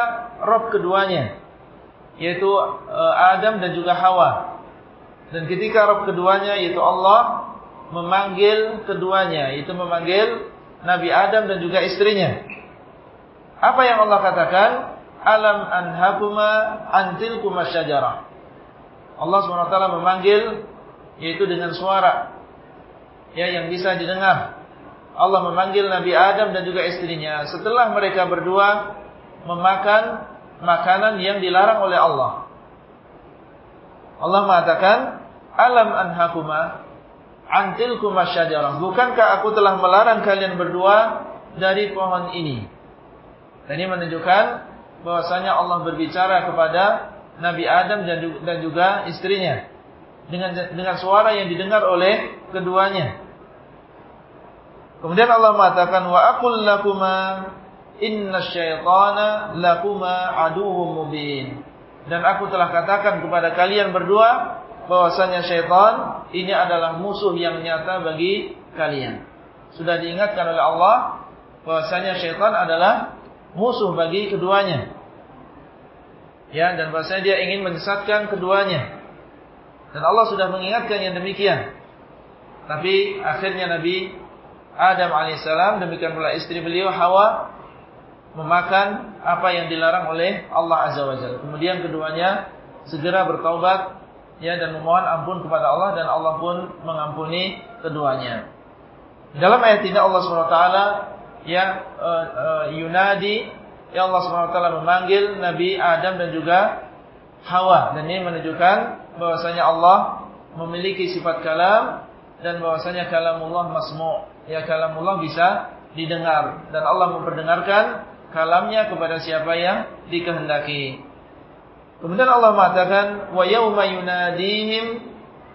Rabb keduanya yaitu eh, Adam dan juga Hawa. Dan ketika Rabb keduanya yaitu Allah memanggil keduanya, yaitu memanggil Nabi Adam dan juga istrinya. Apa yang Allah katakan? Alam anhakuma antil syajarah. Allah SWT memanggil yaitu dengan suara ya yang bisa didengar. Allah memanggil Nabi Adam dan juga istrinya setelah mereka berdua memakan makanan yang dilarang oleh Allah. Allah mengatakan, "Alam anhakuma antil kumasyajarah. Bukankah aku telah melarang kalian berdua dari pohon ini? Dan ini menunjukkan bahwasanya Allah berbicara kepada Nabi Adam dan juga istrinya dengan dengan suara yang didengar oleh keduanya. Kemudian Allah mengatakan wa aqul lakuma inna syaitana lakuma aduwwum mubin. Dan aku telah katakan kepada kalian berdua bahwasanya syaitan ini adalah musuh yang nyata bagi kalian. Sudah diingatkan oleh Allah bahwasanya syaitan adalah musuh bagi keduanya. Ya, dan bahwasanya dia ingin menyesatkan keduanya. Dan Allah sudah mengingatkan yang demikian. Tapi akhirnya Nabi Adam alaihissalam demikian pula istri beliau Hawa memakan apa yang dilarang oleh Allah azza wajalla. Kemudian keduanya segera bertaubat ya dan memohon ampun kepada Allah dan Allah pun mengampuni keduanya. Dalam ayat ini Allah SWT ya uh, uh, yunadi ya Allah SWT memanggil Nabi Adam dan juga Hawa dan ini menunjukkan bahwasanya Allah memiliki sifat kalam dan bahwasanya kalamullah masmu' ya kalamullah bisa didengar dan Allah memperdengarkan kalamnya kepada siapa yang dikehendaki. Kemudian Allah mengatakan wa yauma yunadihim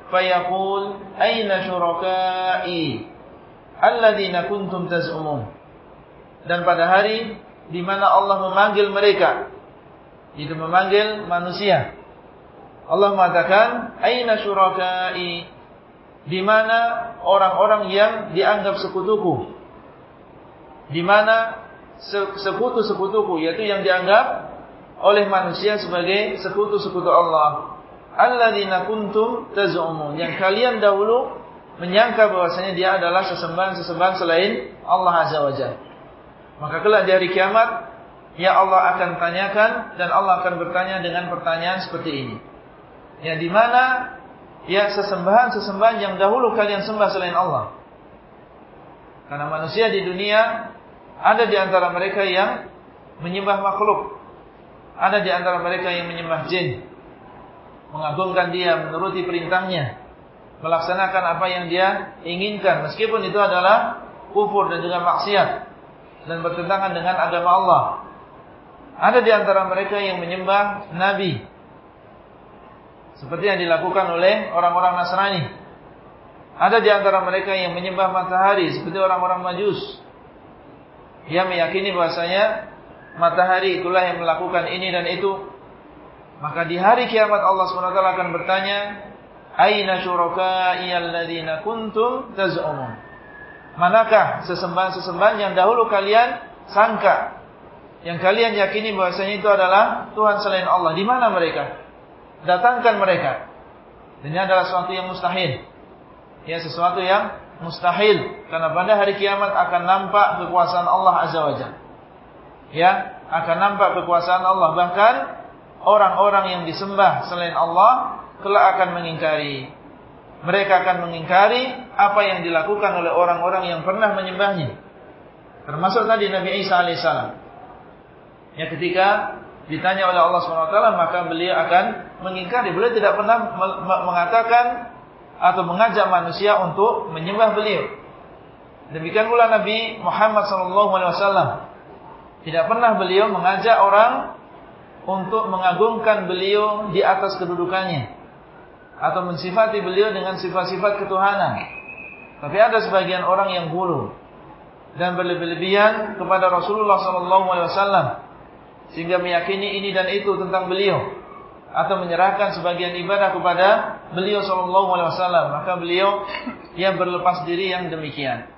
fayaqul aina syuraka'i alladzina kuntum taz'umun. Dan pada hari di mana Allah memanggil mereka itu memanggil manusia. Allah mengatakan, "Aina syurakai?" Di mana orang-orang yang dianggap sekutuku? Di mana sekutu-sekutuku yaitu yang dianggap oleh manusia sebagai sekutu-sekutu Allah. Alladzina kuntum tazumun. Yang kalian dahulu menyangka bahwasanya dia adalah sesembahan-sesembahan selain Allah Azza wa Jalla. Maka kelak di hari kiamat ya Allah akan tanyakan dan Allah akan bertanya dengan pertanyaan seperti ini. Ya di mana ya sesembahan-sesembahan yang dahulu kalian sembah selain Allah. Karena manusia di dunia ada di antara mereka yang menyembah makhluk. Ada di antara mereka yang menyembah jin. Mengagungkan dia, menuruti perintahnya. Melaksanakan apa yang dia inginkan. Meskipun itu adalah kufur dan juga maksiat. Dan bertentangan dengan agama Allah. Ada di antara mereka yang menyembah Nabi. Seperti yang dilakukan oleh orang-orang Nasrani. Ada di antara mereka yang menyembah matahari. Seperti orang-orang Majus. Yang meyakini bahasanya matahari itulah yang melakukan ini dan itu. Maka di hari kiamat Allah SWT akan bertanya. Aina syuraka'i alladhina kuntum taz'umun. Manakah sesembahan-sesembahan yang dahulu kalian sangka yang kalian yakini bahwasanya itu adalah Tuhan selain Allah. Di mana mereka? Datangkan mereka. Ini adalah sesuatu yang mustahil. Ya, sesuatu yang mustahil karena pada hari kiamat akan nampak kekuasaan Allah Azza wa. Ya, akan nampak kekuasaan Allah bahkan orang-orang yang disembah selain Allah kelak akan mengingkari. Mereka akan mengingkari apa yang dilakukan oleh orang-orang yang pernah menyembahnya. Termasuk tadi Nabi Isa alaihissalam. Ya ketika ditanya oleh Allah SWT maka beliau akan mengingkari. Beliau tidak pernah mengatakan atau mengajak manusia untuk menyembah beliau. Demikian pula Nabi Muhammad SAW. Tidak pernah beliau mengajak orang untuk mengagungkan beliau di atas kedudukannya. Atau mensifati beliau dengan sifat-sifat ketuhanan. Tapi ada sebagian orang yang bulu dan berlebihan kepada Rasulullah SAW sehingga meyakini ini dan itu tentang beliau atau menyerahkan sebagian ibadah kepada beliau sallallahu alaihi wasallam maka beliau yang berlepas diri yang demikian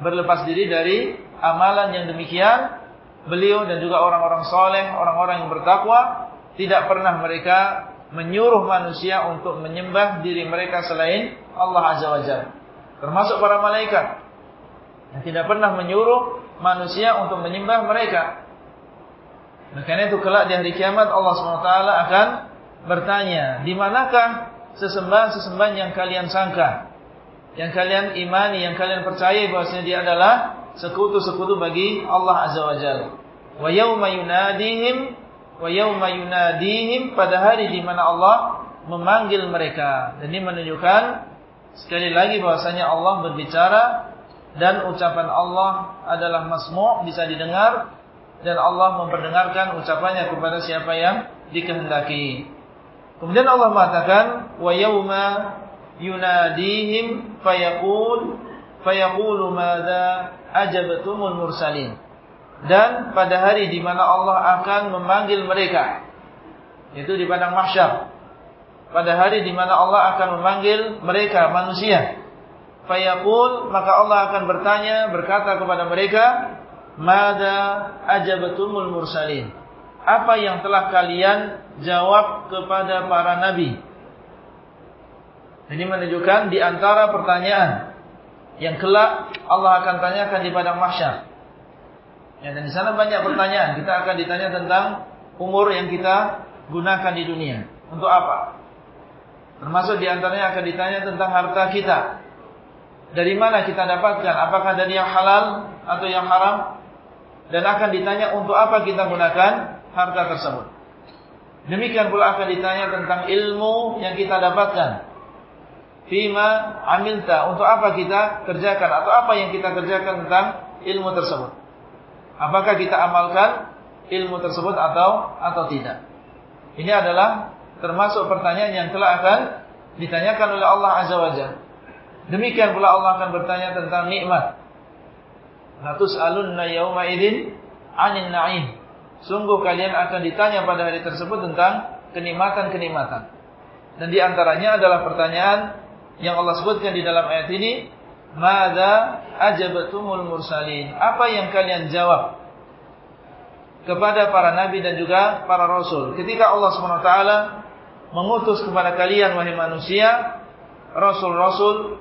berlepas diri dari amalan yang demikian. Beliau dan juga orang-orang soleh, orang-orang yang bertakwa, tidak pernah mereka menyuruh manusia untuk menyembah diri mereka selain Allah Azza wa Jalla. Termasuk para malaikat. Yang tidak pernah menyuruh manusia untuk menyembah mereka. Karena itu kelak di hari kiamat Allah SWT akan bertanya, di manakah sesembahan-sesembahan yang kalian sangka? Yang kalian imani, yang kalian percaya bahwasanya dia adalah sekutu-sekutu bagi Allah Azza wa Jalla. Wa yauma yunadihim wa yauma yunadihim pada hari di mana Allah memanggil mereka. Dan ini menunjukkan sekali lagi bahwasanya Allah berbicara dan ucapan Allah adalah masmu' bisa didengar dan Allah memperdengarkan ucapannya kepada siapa yang dikehendaki. Kemudian Allah mengatakan wa yauma yunadihim fayaqul fayaqulu madza ajabtumul mursalin. Dan pada hari di mana Allah akan memanggil mereka itu di padang mahsyar. Pada hari di mana Allah akan memanggil mereka manusia. Fayaqul maka Allah akan bertanya berkata kepada mereka, "Mada ajabtumul mursalin?" Apa yang telah kalian jawab kepada para nabi? Ini menunjukkan di antara pertanyaan yang kelak Allah akan tanyakan di padang mahsyar. Ya, dan di sana banyak pertanyaan. Kita akan ditanya tentang umur yang kita gunakan di dunia. Untuk apa? Termasuk di antaranya akan ditanya tentang harta kita. Dari mana kita dapatkan? Apakah dari yang halal atau yang haram? Dan akan ditanya untuk apa kita gunakan harta tersebut. Demikian pula akan ditanya tentang ilmu yang kita dapatkan Fima amilta Untuk apa kita kerjakan Atau apa yang kita kerjakan tentang ilmu tersebut Apakah kita amalkan ilmu tersebut atau atau tidak Ini adalah termasuk pertanyaan yang telah akan ditanyakan oleh Allah Azza wa Jalla. Demikian pula Allah akan bertanya tentang nikmat. Latus alunna yauma idin anin na'im. Sungguh kalian akan ditanya pada hari tersebut tentang kenikmatan-kenikmatan. Dan di antaranya adalah pertanyaan yang Allah sebutkan di dalam ayat ini, "Madza ajabatumul mursalin?" Apa yang kalian jawab kepada para nabi dan juga para rasul? Ketika Allah SWT mengutus kepada kalian wahai manusia rasul-rasul,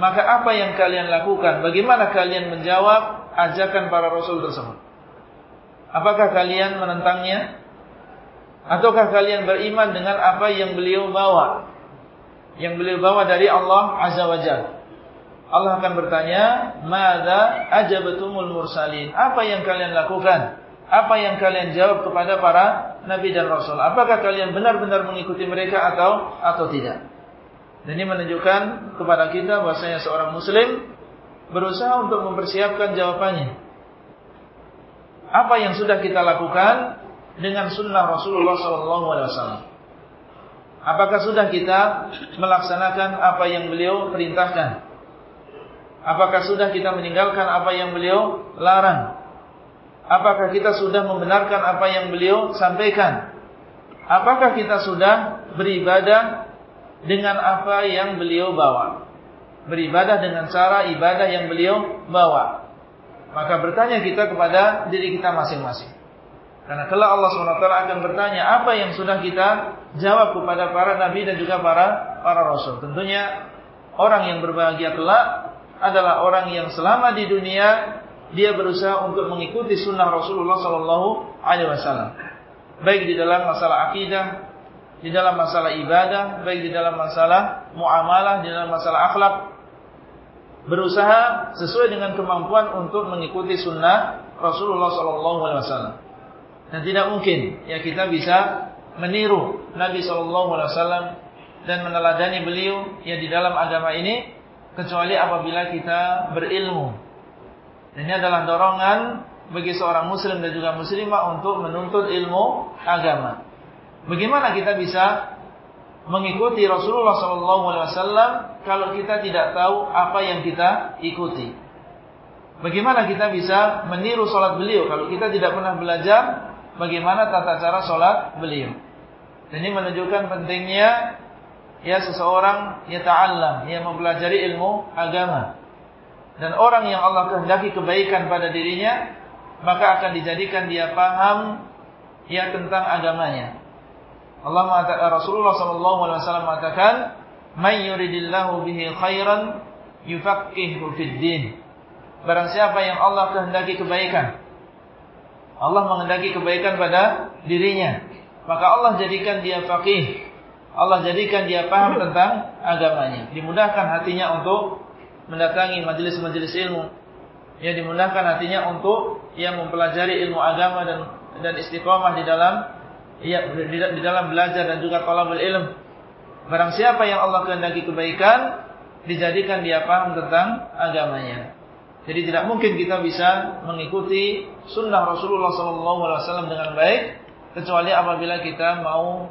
maka apa yang kalian lakukan? Bagaimana kalian menjawab ajakan para rasul tersebut? Apakah kalian menentangnya? Ataukah kalian beriman dengan apa yang beliau bawa? yang beliau bawa dari Allah Azza wa Jalla. Allah akan bertanya, "Madza ajabatumul mursalin?" Apa yang kalian lakukan? Apa yang kalian jawab kepada para nabi dan rasul? Apakah kalian benar-benar mengikuti mereka atau atau tidak? Dan ini menunjukkan kepada kita bahwasanya seorang muslim berusaha untuk mempersiapkan jawabannya. Apa yang sudah kita lakukan dengan sunnah Rasulullah SAW? Apakah sudah kita melaksanakan apa yang beliau perintahkan? Apakah sudah kita meninggalkan apa yang beliau larang? Apakah kita sudah membenarkan apa yang beliau sampaikan? Apakah kita sudah beribadah dengan apa yang beliau bawa? Beribadah dengan cara ibadah yang beliau bawa. Maka bertanya kita kepada diri kita masing-masing. Karena kelak Allah SWT akan bertanya apa yang sudah kita jawab kepada para nabi dan juga para para rasul. Tentunya orang yang berbahagia kelak adalah orang yang selama di dunia dia berusaha untuk mengikuti sunnah Rasulullah Sallallahu Alaihi Wasallam. Baik di dalam masalah akidah, di dalam masalah ibadah, baik di dalam masalah muamalah, di dalam masalah akhlak. Berusaha sesuai dengan kemampuan untuk mengikuti sunnah Rasulullah Sallallahu Alaihi Wasallam. Dan tidak mungkin ya kita bisa meniru Nabi SAW dan meneladani beliau ya di dalam agama ini kecuali apabila kita berilmu. Dan ini adalah dorongan bagi seorang muslim dan juga muslimah untuk menuntut ilmu agama. Bagaimana kita bisa mengikuti Rasulullah SAW kalau kita tidak tahu apa yang kita ikuti? Bagaimana kita bisa meniru sholat beliau kalau kita tidak pernah belajar bagaimana tata cara sholat beliau. Dan ini menunjukkan pentingnya ya seseorang ya ta'allam, ya mempelajari ilmu agama. dan orang yang Allah kehendaki kebaikan pada dirinya, maka akan dijadikan dia paham ya tentang agamanya. Allah mengatakan Rasulullah sallallahu alaihi wasallam mengatakan, "May yuridillahu bihi khairan yufaqihu fid din." Barang siapa yang Allah kehendaki kebaikan, Allah menghendaki kebaikan pada dirinya, maka Allah jadikan dia faqih. Allah jadikan dia paham tentang agamanya. Dimudahkan hatinya untuk mendatangi majelis-majelis ilmu. Ya dimudahkan hatinya untuk ia mempelajari ilmu agama dan dan istiqomah di dalam ya di, dalam belajar dan juga talabul ilm. Barang siapa yang Allah kehendaki kebaikan, dijadikan dia paham tentang agamanya. Jadi tidak mungkin kita bisa mengikuti sunnah Rasulullah SAW dengan baik kecuali apabila kita mau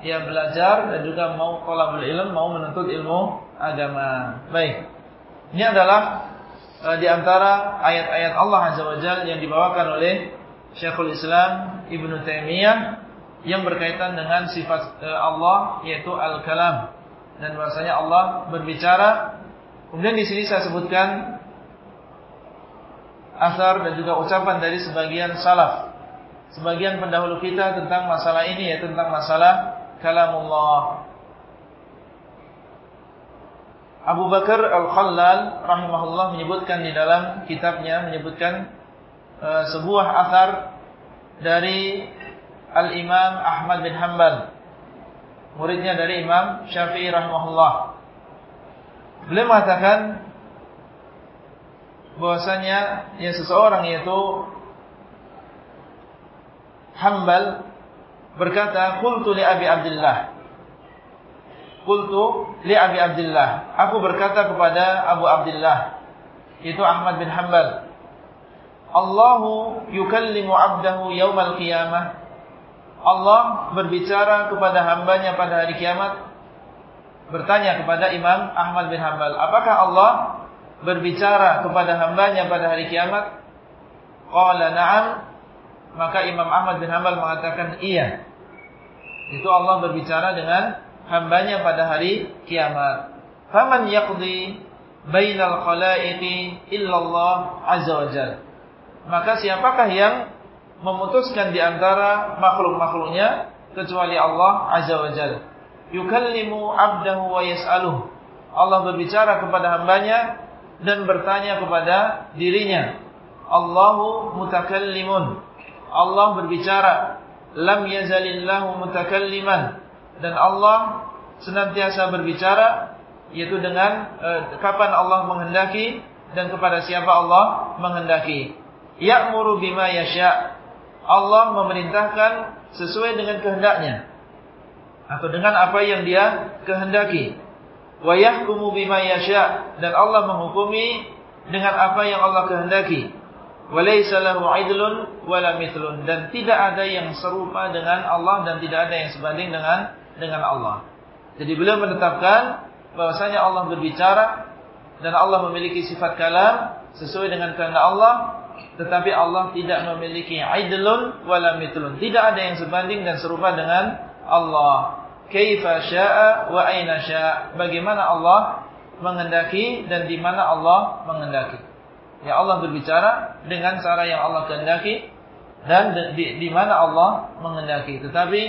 ya belajar dan juga mau talabul ilm, mau menuntut ilmu agama. Baik. Ini adalah e, di antara ayat-ayat Allah Azza wa Jalla yang dibawakan oleh Syekhul Islam Ibnu Taimiyah yang berkaitan dengan sifat e, Allah yaitu al-kalam dan bahasanya Allah berbicara. Kemudian di sini saya sebutkan asar dan juga ucapan dari sebagian salaf, sebagian pendahulu kita tentang masalah ini yaitu tentang masalah kalamullah. Abu Bakar Al-Khallal rahimahullah menyebutkan di dalam kitabnya menyebutkan uh, sebuah asar dari Al-Imam Ahmad bin Hanbal muridnya dari Imam Syafi'i rahimahullah beliau mengatakan bahwasanya ya seseorang yaitu Hanbal berkata qultu li Abi Abdullah Qultu li Abi Abdullah. Aku berkata kepada Abu Abdullah, itu Ahmad bin Hanbal. Allahu yukallimu 'abdahu yaumal qiyamah. Allah berbicara kepada hambanya pada hari kiamat. Bertanya kepada Imam Ahmad bin Hanbal, apakah Allah berbicara kepada hambanya pada hari kiamat? Qala na'am. Maka Imam Ahmad bin Hanbal mengatakan iya. Itu Allah berbicara dengan hambanya pada hari kiamat. Faman yaqdi bainal khalaiqi illallah azza wajalla. Maka siapakah yang memutuskan di antara makhluk-makhluknya kecuali Allah azza wajalla. Yukallimu 'abdahu wa yas'aluhu. Allah berbicara kepada hambanya dan bertanya kepada dirinya. Allahu mutakallimun. Allah berbicara. Lam yazalillahu mutakalliman dan Allah senantiasa berbicara yaitu dengan e, kapan Allah menghendaki dan kepada siapa Allah menghendaki. Ya'muru bima yasha. Allah memerintahkan sesuai dengan kehendaknya atau dengan apa yang dia kehendaki. Wa yahkumu bima yasha dan Allah menghukumi dengan apa yang Allah kehendaki. Walaysa lahu 'idlun wala mithlun dan tidak ada yang serupa dengan Allah dan tidak ada yang sebanding dengan dengan Allah. Jadi beliau menetapkan bahwasanya Allah berbicara dan Allah memiliki sifat kalam sesuai dengan kehendak Allah, tetapi Allah tidak memiliki aidlun wala mitlun. Tidak ada yang sebanding dan serupa dengan Allah. Kaifa syaa wa aina syaa. Bagaimana Allah mengendaki dan di mana Allah mengendaki. Ya Allah berbicara dengan cara yang Allah kehendaki dan di, di mana Allah mengendaki. Tetapi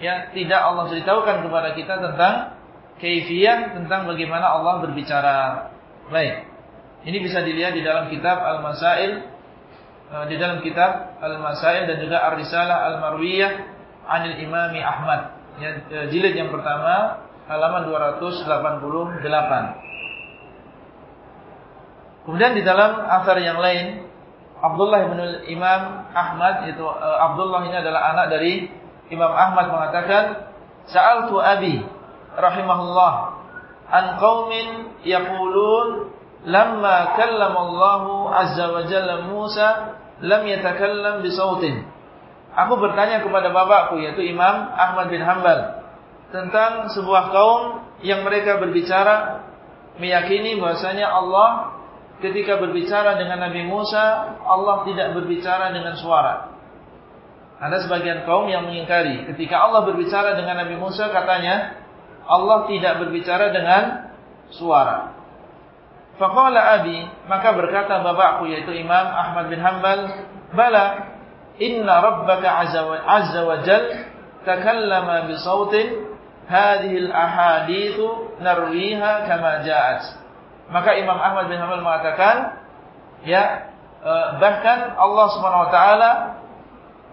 ya tidak Allah ceritakan kepada kita tentang keifiyah tentang bagaimana Allah berbicara. Baik. Ini bisa dilihat di dalam kitab Al-Masail di dalam kitab Al-Masail dan juga Ar-Risalah Al-Marwiyah Anil Imami Ahmad. Ya, eh, jilid yang pertama halaman 288. Kemudian di dalam asar yang lain Abdullah bin Imam Ahmad itu eh, Abdullah ini adalah anak dari Imam Ahmad mengatakan, "Sa'altu abi rahimahullah an qaumin yaqulun lamma kallama Allah azza wa jalla Musa lam yatakallam bi sautin." Aku bertanya kepada bapakku yaitu Imam Ahmad bin Hanbal tentang sebuah kaum yang mereka berbicara meyakini bahwasanya Allah ketika berbicara dengan Nabi Musa Allah tidak berbicara dengan suara. Ada sebagian kaum yang mengingkari ketika Allah berbicara dengan Nabi Musa katanya Allah tidak berbicara dengan suara. Faqala abi, maka berkata bapakku yaitu Imam Ahmad bin Hanbal, "Bala, inna rabbaka azza wa, azza wa jal takallama bi sautin hadhihi al-ahadithu narwiha kama ja'at." Maka Imam Ahmad bin Hanbal mengatakan, ya eh, bahkan Allah Subhanahu wa taala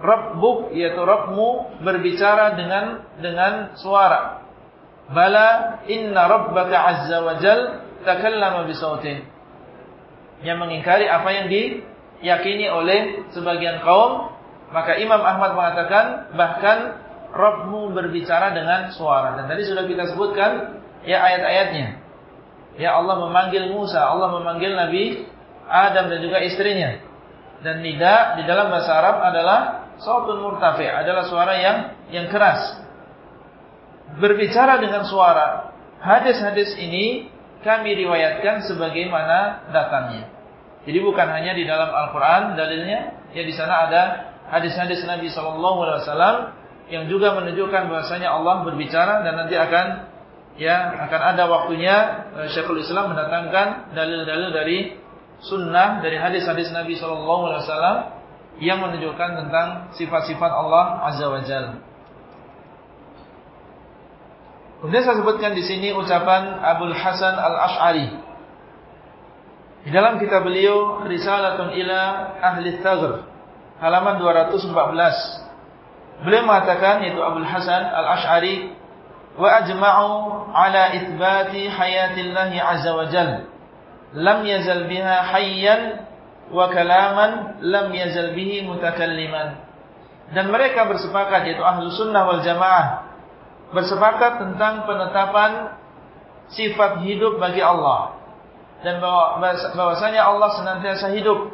Rabbuk yaitu Rabbmu berbicara dengan dengan suara. Bala inna rabbaka azza wa jal takallama bisautin. Yang mengingkari apa yang diyakini oleh sebagian kaum, maka Imam Ahmad mengatakan bahkan Rabbmu berbicara dengan suara. Dan tadi sudah kita sebutkan ya ayat-ayatnya. Ya Allah memanggil Musa, Allah memanggil Nabi Adam dan juga istrinya. Dan nida di dalam bahasa Arab adalah sautun murtafi adalah suara yang yang keras. Berbicara dengan suara. Hadis-hadis ini kami riwayatkan sebagaimana datangnya. Jadi bukan hanya di dalam Al-Qur'an dalilnya, ya di sana ada hadis-hadis Nabi wasallam yang juga menunjukkan bahwasanya Allah berbicara dan nanti akan ya akan ada waktunya eh, Syekhul Islam mendatangkan dalil-dalil dari sunnah dari hadis-hadis Nabi wasallam yang menunjukkan tentang sifat-sifat Allah Azza wa Jalla. Kemudian saya sebutkan di sini ucapan Abdul Hasan Al-Ash'ari. Di dalam kitab beliau Risalatun ila Ahli Thagr halaman 214. Beliau mengatakan yaitu Abdul Hasan Al-Ash'ari wa ajma'u ala itsbati hayatillahi azza wa jalla lam yazal biha hayyan wa kalaman lam yazal bihi mutakalliman. Dan mereka bersepakat yaitu ahlu sunnah wal jamaah bersepakat tentang penetapan sifat hidup bagi Allah. Dan bahwasanya Allah senantiasa hidup.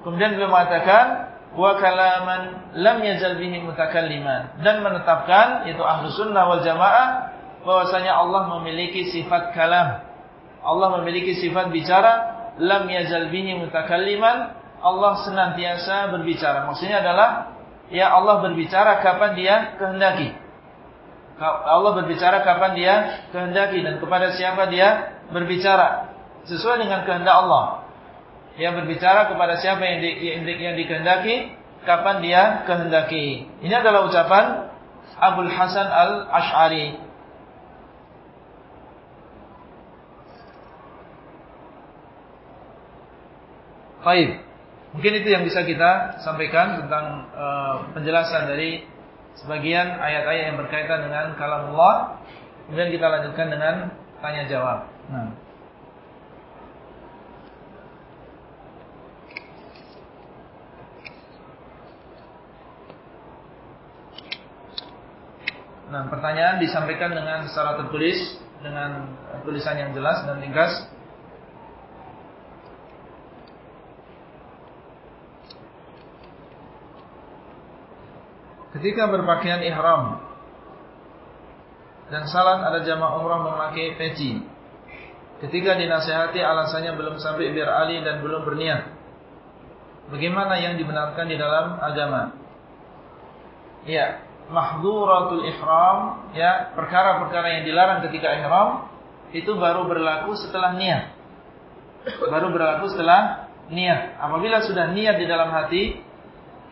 Kemudian beliau mengatakan wa kalaman lam yazal bihi mutakalliman. Dan menetapkan yaitu ahlu sunnah wal jamaah bahwasanya Allah memiliki sifat kalam. Allah memiliki sifat bicara lam yazal bihi mutakalliman. Allah senantiasa berbicara. Maksudnya adalah ya Allah berbicara kapan dia kehendaki Allah berbicara kapan dia kehendaki dan kepada siapa dia berbicara. Sesuai dengan kehendak Allah. Yang berbicara kepada siapa yang, di, yang, di, yang dikehendaki kapan dia kehendaki. Ini adalah ucapan Abdul Hasan Al-Ash'ari. Baik. Mungkin itu yang bisa kita sampaikan tentang uh, penjelasan dari sebagian ayat-ayat yang berkaitan dengan kalam Allah. Kemudian kita lanjutkan dengan tanya jawab. Nah. Nah, pertanyaan disampaikan dengan secara tertulis dengan tulisan yang jelas dan ringkas. Ketika berpakaian ihram dan salat ada jamaah umrah memakai peci. Ketika dinasehati alasannya belum sampai biar ali dan belum berniat. Bagaimana yang dibenarkan di dalam agama? Ya, mahduratul ihram, ya, perkara-perkara yang dilarang ketika ihram itu baru berlaku setelah niat. Baru berlaku setelah niat. Apabila sudah niat di dalam hati,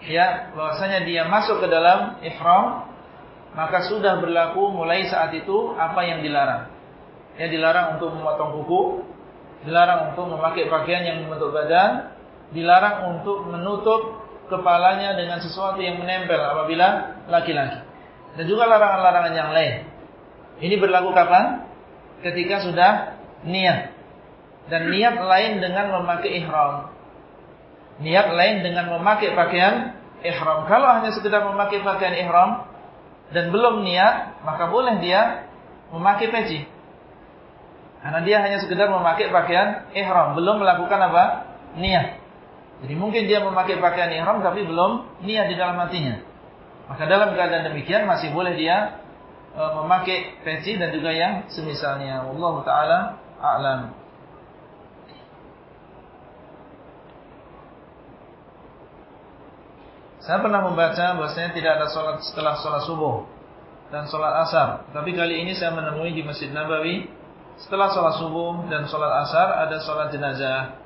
ya bahwasanya dia masuk ke dalam ihram maka sudah berlaku mulai saat itu apa yang dilarang. Ya dilarang untuk memotong kuku, dilarang untuk memakai pakaian yang membentuk badan, dilarang untuk menutup kepalanya dengan sesuatu yang menempel apabila laki-laki. Dan juga larangan-larangan yang lain. Ini berlaku kapan? Ketika sudah niat. Dan niat lain dengan memakai ihram niat lain dengan memakai pakaian ihram. Kalau hanya sekedar memakai pakaian ihram dan belum niat, maka boleh dia memakai peci. Karena dia hanya sekedar memakai pakaian ihram, belum melakukan apa? Niat. Jadi mungkin dia memakai pakaian ihram tapi belum niat di dalam hatinya. Maka dalam keadaan demikian masih boleh dia e, memakai peci dan juga yang semisalnya. Allah taala a'lam. Saya pernah membaca bahwasanya tidak ada sholat setelah sholat subuh dan sholat asar. Tapi kali ini saya menemui di Masjid Nabawi setelah sholat subuh dan sholat asar ada sholat jenazah.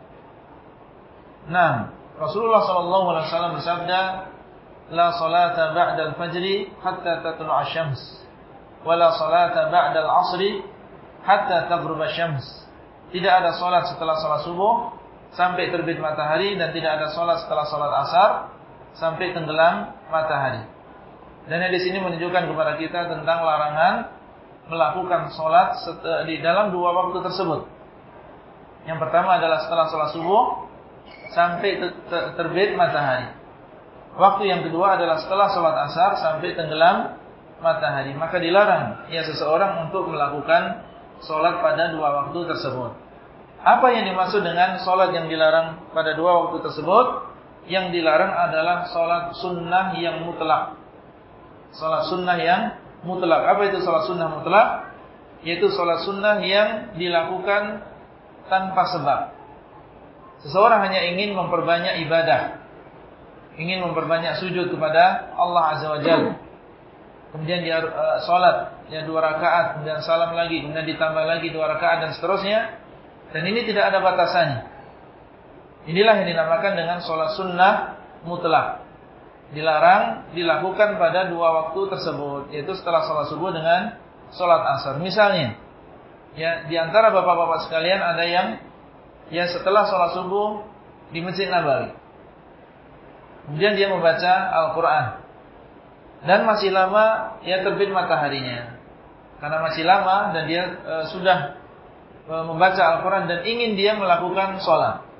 Nah, Rasulullah SAW bersabda, La salata ba'da al-fajri hatta tatlu'a syams, wa la salata ba'da al-asri hatta taghruba syams. Tidak ada sholat setelah sholat subuh sampai terbit matahari dan tidak ada sholat setelah sholat asar sampai tenggelam matahari. Dan di sini menunjukkan kepada kita tentang larangan melakukan sholat di dalam dua waktu tersebut. Yang pertama adalah setelah sholat subuh sampai terbit matahari. Waktu yang kedua adalah setelah sholat asar sampai tenggelam matahari. Maka dilarang ya seseorang untuk melakukan sholat pada dua waktu tersebut. Apa yang dimaksud dengan sholat yang dilarang pada dua waktu tersebut? Yang dilarang adalah sholat sunnah yang mutlak. Sholat sunnah yang mutlak. Apa itu sholat sunnah mutlak? Yaitu sholat sunnah yang dilakukan tanpa sebab. Seseorang hanya ingin memperbanyak ibadah. Ingin memperbanyak sujud kepada Allah Azza wa Jalla. Kemudian dia uh, sholat ya dua rakaat, kemudian salam lagi, kemudian ditambah lagi dua rakaat dan seterusnya. Dan ini tidak ada batasannya. Inilah yang dinamakan dengan sholat sunnah mutlak dilarang dilakukan pada dua waktu tersebut, yaitu setelah sholat subuh dengan sholat asar. Misalnya, ya di antara bapak-bapak sekalian ada yang ya setelah sholat subuh di masjid Nabawi, kemudian dia membaca Al-Quran dan masih lama ya terbit mataharinya, karena masih lama dan dia e, sudah e, membaca Al-Quran dan ingin dia melakukan sholat.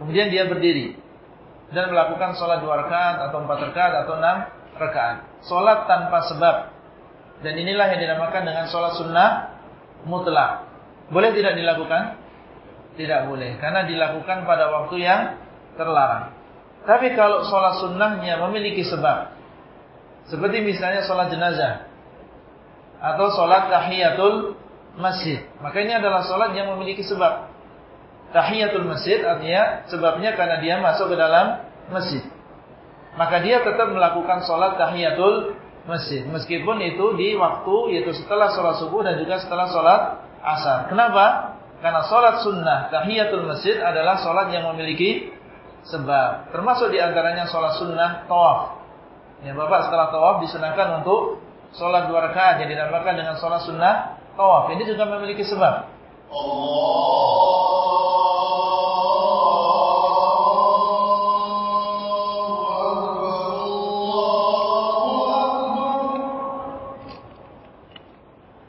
Kemudian dia berdiri dan melakukan sholat dua rakaat atau empat rakaat atau enam rakaat. Sholat tanpa sebab. Dan inilah yang dinamakan dengan sholat sunnah mutlak. Boleh tidak dilakukan? Tidak boleh. Karena dilakukan pada waktu yang terlarang. Tapi kalau sholat sunnahnya memiliki sebab. Seperti misalnya sholat jenazah. Atau sholat tahiyatul masjid. Maka ini adalah sholat yang memiliki sebab tahiyatul masjid artinya sebabnya karena dia masuk ke dalam masjid. Maka dia tetap melakukan sholat tahiyatul masjid. Meskipun itu di waktu yaitu setelah sholat subuh dan juga setelah sholat asar. Kenapa? Karena sholat sunnah tahiyatul masjid adalah sholat yang memiliki sebab. Termasuk di antaranya sholat sunnah tawaf. Ya Bapak setelah tawaf disunahkan untuk sholat dua rakaat yang dinamakan dengan sholat sunnah tawaf. Ini juga memiliki sebab. Allah